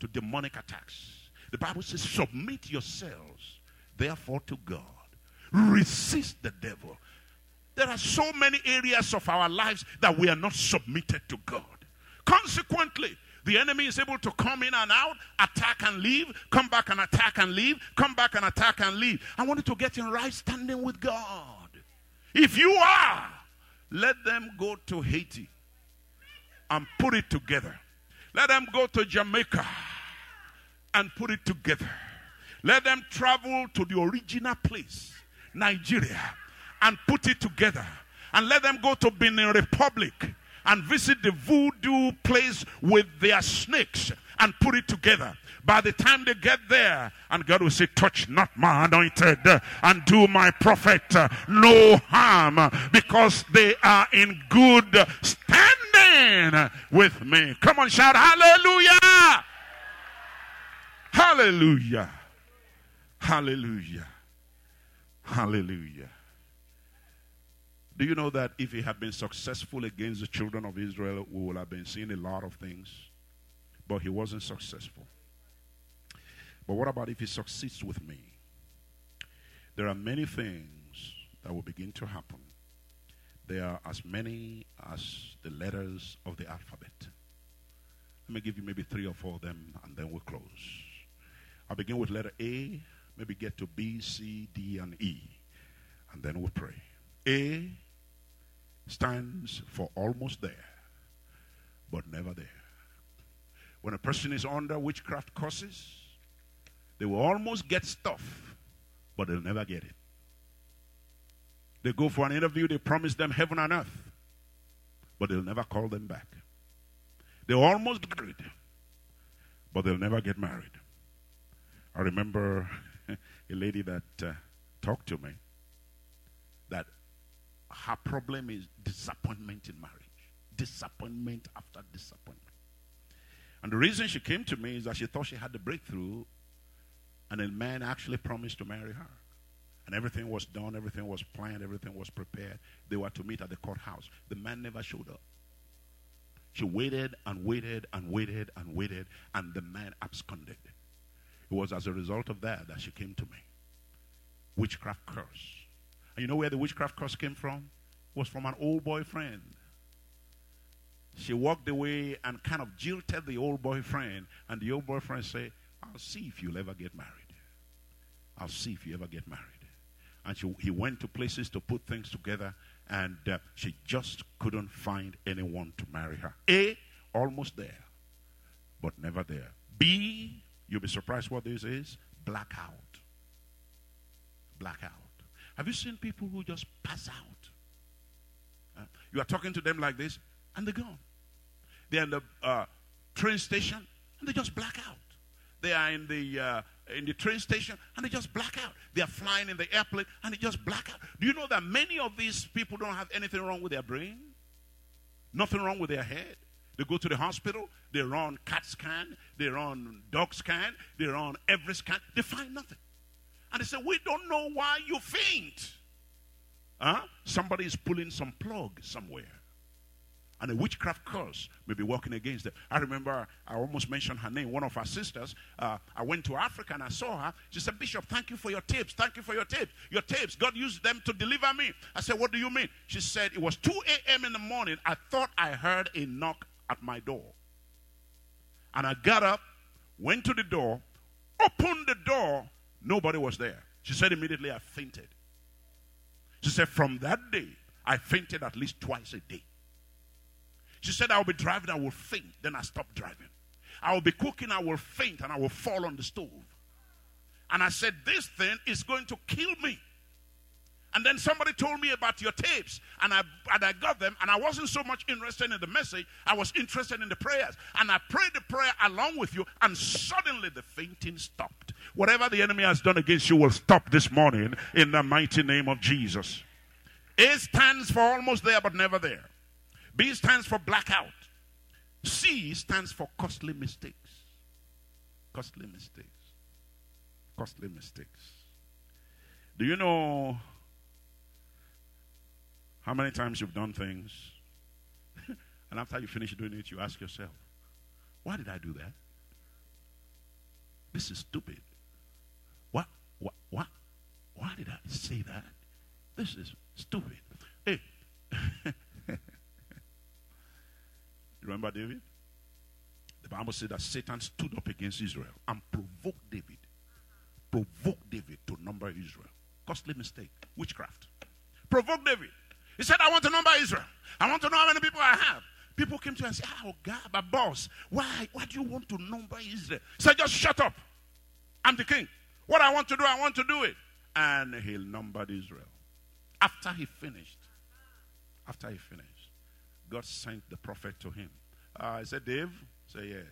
to demonic attacks. The Bible says, Submit yourselves, therefore, to God. Resist the devil, there are so many areas of our lives that we are not submitted to God. Consequently, the enemy is able to come in and out, attack and leave, come back and attack and leave, come back and attack and leave. I want you to get in right standing with God. If you are, let them go to Haiti and put it together. Let them go to Jamaica and put it together. Let them travel to the original place, Nigeria, and put it together. And let them go to Benin Republic and visit the voodoo place with their snakes and put it together. By the time they get there, and God will say, Touch not my anointed and do my prophet no harm because they are in good standing with me. Come on, shout hallelujah! Hallelujah! Hallelujah! Hallelujah! Do you know that if he had been successful against the children of Israel, we would have been seeing a lot of things? But he wasn't successful. But what about if he succeeds with me? There are many things that will begin to happen. There are as many as the letters of the alphabet. Let me give you maybe three or four of them and then we'll close. I'll begin with letter A, maybe get to B, C, D, and E, and then we'll pray. A stands for almost there, but never there. When a person is under witchcraft curses, they will almost get stuff, but they'll never get it. They go for an interview, they promise them heaven and earth, but they'll never call them back. They're almost married, but they'll never get married. I remember a lady that uh, talked to me that her problem is disappointment in marriage. Disappointment after disappointment. And the reason she came to me is that she thought she had the breakthrough, and a man actually promised to marry her. And everything was done, everything was planned, everything was prepared. They were to meet at the courthouse. The man never showed up. She waited and waited and waited and waited, and the man absconded. It was as a result of that that she came to me. Witchcraft curse. And you know where the witchcraft curse came from? It was from an old boyfriend. She walked away and kind of jilted the old boyfriend, and the old boyfriend said, I'll see if you'll ever get married. I'll see if you ever get married. And she, he went to places to put things together, and uh, she just couldn't find anyone to marry her. A, almost there, but never there. B, you'll be surprised what this is blackout. Blackout. Have you seen people who just pass out? You are talking to them like this, and they're gone. They're in the uh, train station, and they just black out. They are in the uh, in the train station, and they just black out. They are flying in the airplane, and they just black out. Do you know that many of these people don't have anything wrong with their brain? Nothing wrong with their head. They go to the hospital, they run CAT scan, they run dog scan, they run every scan. They find nothing. And they say, We don't know why you faint. Huh? Somebody is pulling some plug somewhere. And a witchcraft curse may be working against them. I remember I almost mentioned her name, one of our sisters. Uh, I went to Africa and I saw her. She said, Bishop, thank you for your tips. Thank you for your tips. Your tips. God used them to deliver me. I said, What do you mean? She said, It was 2 a.m. in the morning. I thought I heard a knock at my door. And I got up, went to the door, opened the door, Nobody was there. She said immediately I fainted. She said from that day I fainted at least twice a day. She said, I will be driving, I will faint. Then I stopped driving. I will be cooking, I will faint, and I will fall on the stove. And I said, This thing is going to kill me. And then somebody told me about your tapes, and I, and I got them, and I wasn't so much interested in the message, I was interested in the prayers. And I prayed the prayer along with you, and suddenly the fainting stopped. Whatever the enemy has done against you will stop this morning in the mighty name of Jesus. A stands for almost there, but never there. B stands for blackout. C stands for costly mistakes. Costly mistakes. Costly mistakes. Do you know how many times you've done things? and after you finish doing it, you ask yourself, why did I do that? This is stupid. What? What? What? Why did I say that? This is stupid. Hey. Remember David? The Bible said that Satan stood up against Israel and provoked David. Provoked David to number Israel. Costly mistake. Witchcraft. Provoked David. He said, I want to number Israel. I want to know how many people I have. People came to him and said, Oh, God, but boss, why? Why do you want to number Israel? He said, Just shut up. I'm the king. What I want to do, I want to do it. And he numbered Israel. After he finished, after he finished, God sent the prophet to him. Uh, I said, Dave? Say yes.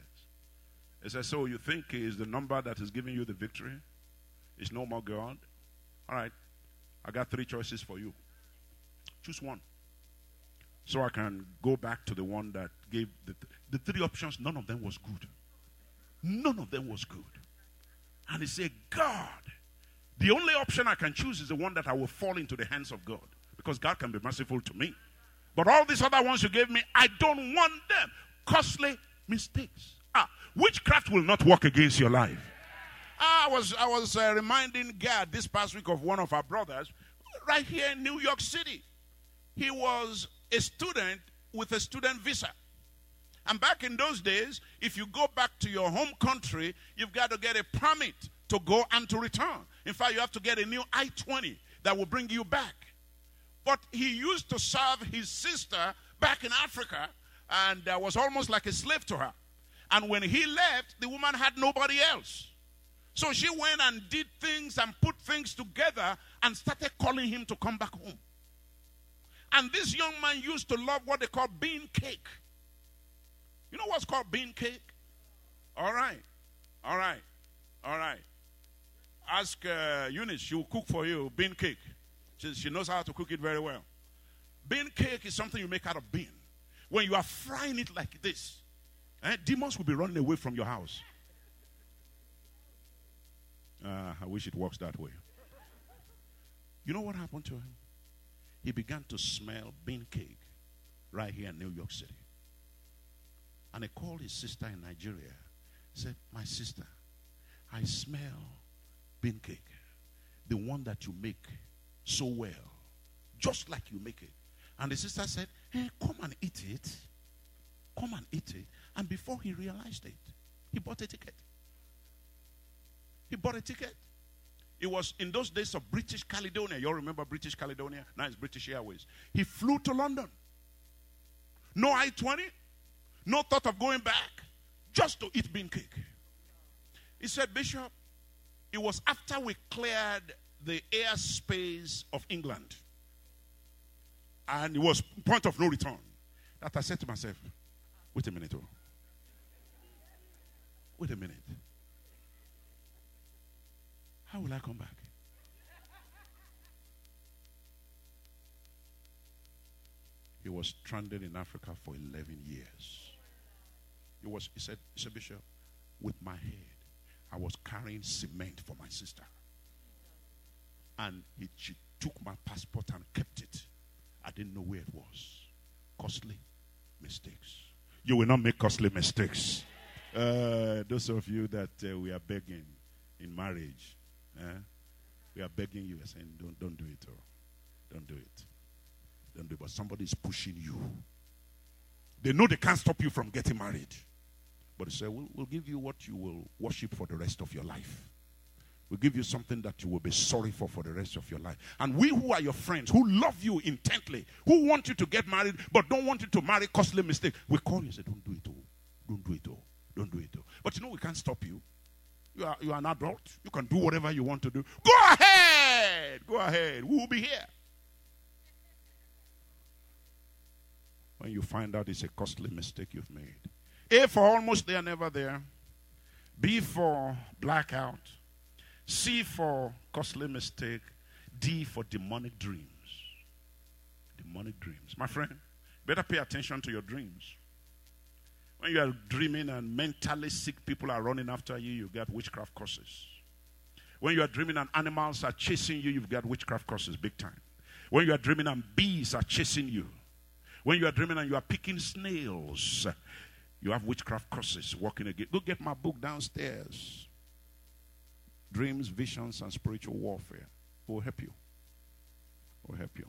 He said, So you think is the number that is giving you the victory? It's no more God? All right. I got three choices for you. Choose one. So I can go back to the one that gave the, the three options, none of them was good. None of them was good. And he said, God, the only option I can choose is the one that I will fall into the hands of God. Because God can be merciful to me. But all these other ones you gave me, I don't want them. Costly mistakes. Ah, witchcraft will not work against your life. Ah, I was I was uh, reminding God this past week of one of our brothers right here in New York City. He was a student with a student visa. And back in those days, if you go back to your home country, you've got to get a permit to go and to return. In fact, you have to get a new I 20 that will bring you back. But he used to serve his sister back in Africa and uh, was almost like a slave to her. And when he left, the woman had nobody else. So she went and did things and put things together and started calling him to come back home. And this young man used to love what they call bean cake. You know what's called bean cake? All right. All right. All right. Ask uh, Eunice, she will cook for you bean cake. She, she knows how to cook it very well. Bean cake is something you make out of bean. When you are frying it like this, eh, demons will be running away from your house. Uh, I wish it works that way. You know what happened to him? He began to smell bean cake right here in New York City. And he called his sister in Nigeria. Said, My sister, I smell bean cake. The one that you make so well. Just like you make it. And the sister said, Hey, come and eat it. Come and eat it. And before he realized it, he bought a ticket. He bought a ticket. It was in those days of British Caledonia. You all remember British Caledonia? Now it's British Airways. He flew to London. No I 20, no thought of going back, just to eat bean cake. He said, Bishop, it was after we cleared the airspace of England. And it was point of no return. That I said to myself, wait a minute. Oh. Wait a minute. How will I come back? He was stranded in Africa for 11 years. He was, he said, he said, Bishop, with my head, I was carrying cement for my sister. And he, she took my passport and kept it. I didn't know where it was. Costly mistakes. You will not make costly mistakes. Uh, those of you that uh, we are begging in marriage, uh, we are begging you, saying, don't, don't do it. Oh. Don't do it. Don't do it. But somebody is pushing you. They know they can't stop you from getting married. But they say, we'll, we'll give you what you will worship for the rest of your life. We'll give you something that you will be sorry for for the rest of your life. And we who are your friends, who love you intently, who want you to get married but don't want you to marry costly mistake, we call you and say, Don't do it all. Don't do it all. Don't do it all. But you know, we can't stop you. You are, you are an adult. You can do whatever you want to do. Go ahead. Go ahead. We will be here. When you find out it's a costly mistake you've made. A for almost there, never there. B for blackout. C for costly mistake. D for demonic dreams. Demonic dreams. My friend, better pay attention to your dreams. When you are dreaming and mentally sick people are running after you, you get witchcraft curses. When you are dreaming and animals are chasing you, you've got witchcraft curses big time. When you are dreaming and bees are chasing you, when you are dreaming and you are picking snails, you have witchcraft curses working again. Go get my book downstairs. Dreams, visions, and spiritual warfare. will help you. will help you.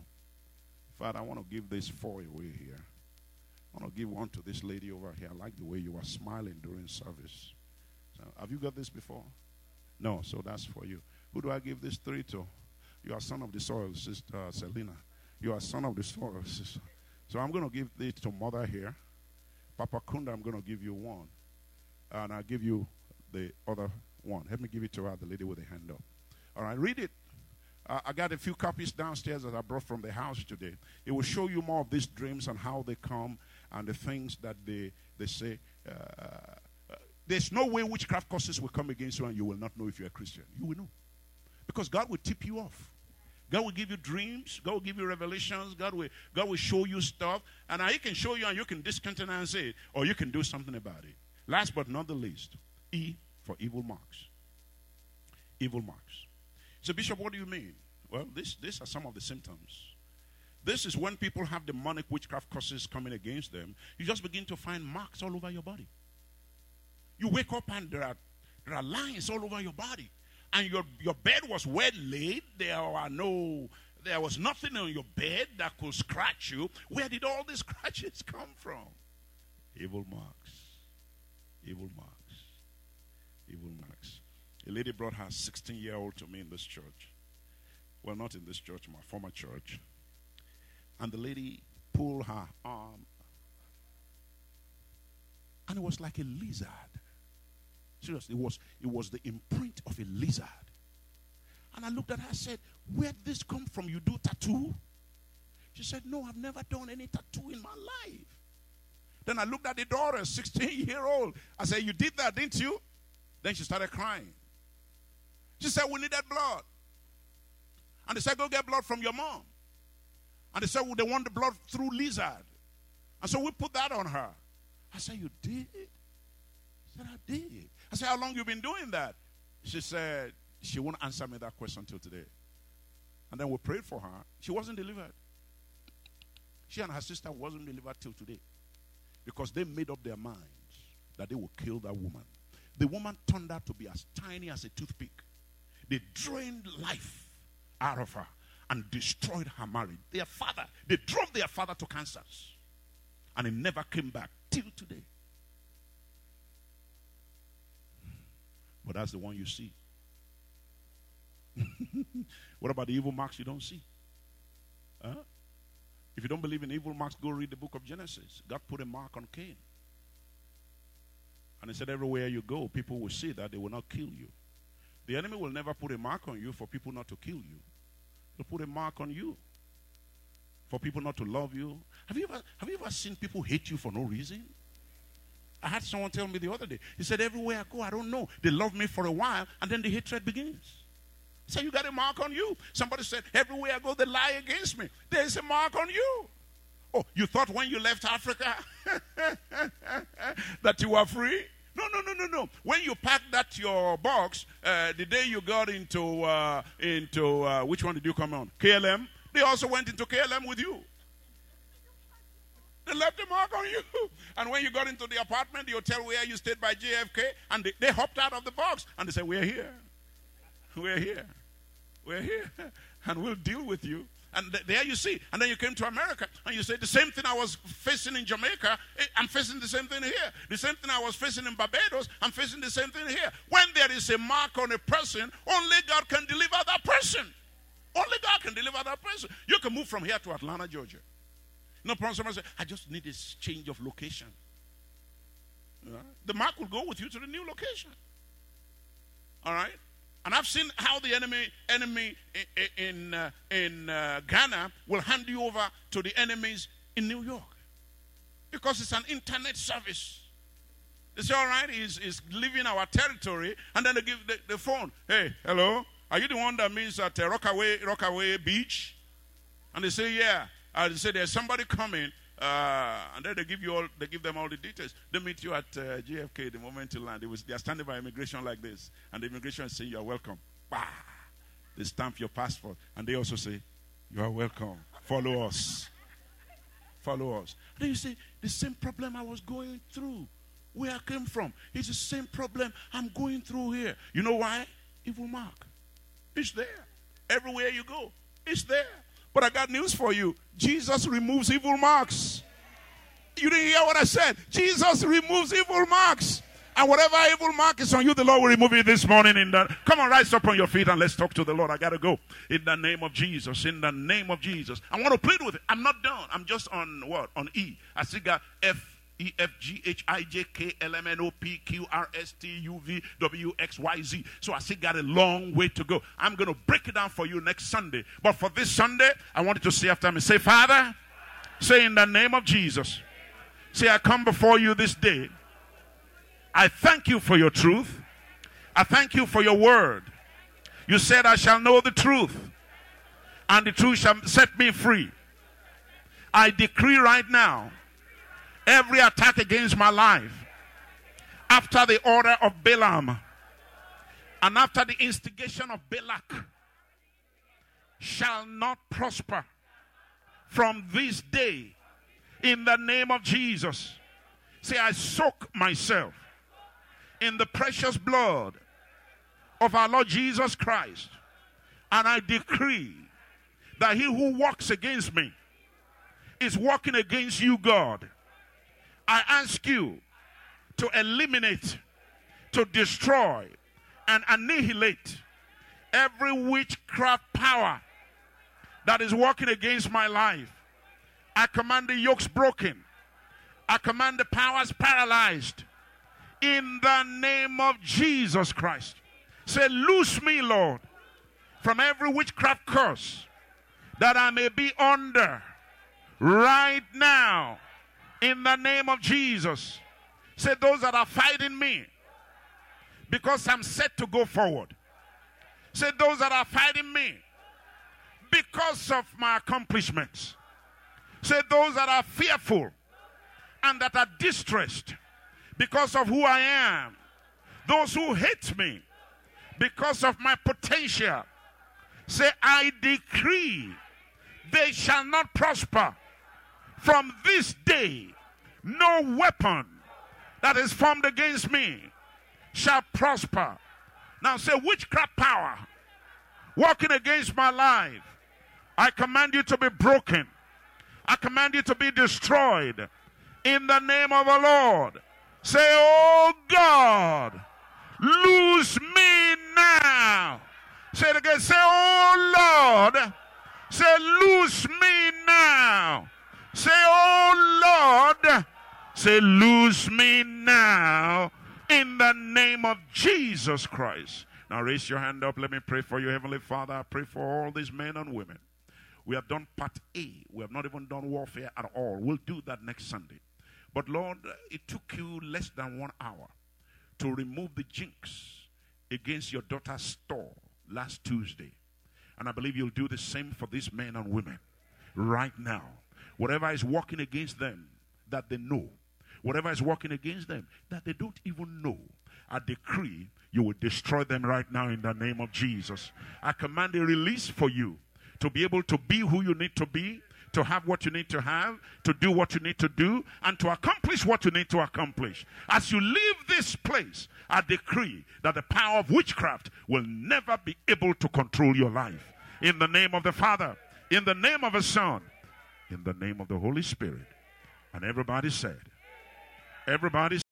Father, I want to give this four away here. I want to give one to this lady over here. I like the way you were smiling during service. So, have you got this before? No, so that's for you. Who do I give this three to? You are son of the soil, Sister Selena. You are son of the soil, sister. So I'm going to give it to mother here. Papa Kunda, I'm going to give you one. And I'll give you the other one. Let me give it to her, the lady with the hand up. All right, read it. I got a few copies downstairs that I brought from the house today. It will show you more of these dreams and how they come and the things that they, they say. Uh, uh, there's no way witchcraft curses will come against you and you will not know if you're a Christian. You will know. Because God will tip you off. God will give you dreams. God will give you revelations. God will, God will show you stuff. And He can show you and you can discountenance it or you can do something about it. Last but not the least, E for evil marks. Evil marks. So, Bishop, what do you mean? Well, this, these are some of the symptoms. This is when people have demonic witchcraft curses coming against them. You just begin to find marks all over your body. You wake up and there are, there are lines all over your body and your, your bed was well laid, there are no there was nothing on your bed that could scratch you. Where did all these scratches come from? Evil marks. Evil marks. Evil marks. A lady brought her 16 year old to me in this church. Well, not in this church, my former church. And the lady pulled her arm. And it was like a lizard Seriously, it was, it was the imprint of a lizard. And I looked at her and said, Where did this come from? You do tattoo? She said, No, I've never done any tattoo in my life. Then I looked at the daughter, 16 year old. I said, You did that, didn't you? Then she started crying. She said, We need that blood. And they said, Go get blood from your mom. And they said, well, They want the blood through lizard. And so we put that on her. I said, You did? I said, I did. I said, How long you been doing that? She said, She won't answer me that question until today. And then we prayed for her. She wasn't delivered. She and her sister wasn't delivered till today. Because they made up their minds that they would kill that woman. The woman turned out to be as tiny as a toothpick. They drained life out of her and destroyed her marriage. Their father, they drove their father to cancers. And he never came back till today. But that's the one you see. what about the evil marks you don't see? Huh? If you don't believe in evil marks, go read the book of Genesis. God put a mark on Cain. And he said, everywhere you go, people will see that they will not kill you. The enemy will never put a mark on you for people not to kill you. He'll put a mark on you for people not to love you. Have you ever, have you ever seen people hate you for no reason? I had someone tell me the other day. He said, Everywhere I go, I don't know. They love me for a while, and then the hatred begins. So you got a mark on you. Somebody said, Everywhere I go, they lie against me. There's a mark on you. Oh, you thought when you left Africa that you were free? No, no, no, no, no. When you packed that your box, uh, the day you got into uh, into uh, which one did you come on? KLM. They also went into KLM with you. They left a mark on you. And when you got into the apartment, the hotel where you stayed by JFK, and they, they hopped out of the box and they said, We're here. We're here. We're here. And we'll deal with you. And th- there you see. And then you came to America and you say, the same thing I was facing in Jamaica, eh, I'm facing the same thing here. The same thing I was facing in Barbados, I'm facing the same thing here. When there is a mark on a person, only God can deliver that person. Only God can deliver that person. You can move from here to Atlanta, Georgia. No problem. Someone say, I just need this change of location. The mark will go with you to the new location. All right? And I've seen how the enemy enemy in uh, in uh, Ghana will hand you over to the enemies in New York because it's an internet service. They say, all right, he's, he's leaving our territory, and then they give the, the phone. Hey, hello, are you the one that means at uh, Rockaway Rockaway Beach? And they say, yeah. And they say there's somebody coming uh, and then they give you all, they give them all the details. They meet you at uh, JFK the moment you land. They, was, they are standing by immigration like this, and the immigration saying you are welcome. Bah! They stamp your passport, and they also say you are welcome. Follow us. Follow us. Then you say the same problem I was going through, where I came from, it's the same problem I'm going through here. You know why? Evil mark. It's there. Everywhere you go, it's there. But I got news for you Jesus removes evil marks. You didn't hear what I said. Jesus removes evil marks. And whatever evil mark is on you, the Lord will remove it this morning. In the come on, rise up on your feet and let's talk to the Lord. I gotta go. In the name of Jesus. In the name of Jesus. I want to plead with it. I'm not done. I'm just on what? On E. I still got F E F G H I J K L M N O P Q R S T U V W X Y Z. So I still got a long way to go. I'm going to break it down for you next Sunday. But for this Sunday, I want you to say after me say, Father, say in the name of Jesus, say, I come before you this day. I thank you for your truth. I thank you for your word. You said, I shall know the truth, and the truth shall set me free. I decree right now every attack against my life after the order of Balaam and after the instigation of Balak shall not prosper from this day in the name of Jesus. Say, I soak myself in the precious blood of our Lord Jesus Christ, and I decree that he who walks against me is walking against you, God. I ask you to eliminate, to destroy, and annihilate every witchcraft power that is working against my life. I command the yokes broken. I command the powers paralyzed. In the name of Jesus Christ. Say, Loose me, Lord, from every witchcraft curse that I may be under right now in the name of Jesus. Say, those that are fighting me because I'm set to go forward. Say, those that are fighting me because of my accomplishments. Say, those that are fearful and that are distressed because of who I am. Those who hate me because of my potential. Say, I decree they shall not prosper from this day, no weapon that is formed against me shall prosper. Now say, witchcraft power working against my life, I command you to be broken. I command you to be destroyed in the name of the Lord. Say, Oh God, lose me now. Say it again. Say, Oh Lord, say, lose me now. Say, Oh Lord, say, lose me now in the name of Jesus Christ. Now raise your hand up. Let me pray for you, Heavenly Father. I pray for all these men and women. We have done part A. We have not even done warfare at all. We'll do that next Sunday. But Lord, it took you less than one hour to remove the jinx against your daughter's store last Tuesday. And I believe you'll do the same for these men and women right now. Whatever is working against them that they know, whatever is working against them that they don't even know, I decree you will destroy them right now in the name of Jesus. I command a release for you to be able to be who you need to be, to have what you need to have, to do what you need to do, and to accomplish what you need to accomplish. As you leave this place, I decree that the power of witchcraft will never be able to control your life. In the name of the Father, In the name of the Son. In the name of the Holy Spirit. And everybody said, everybody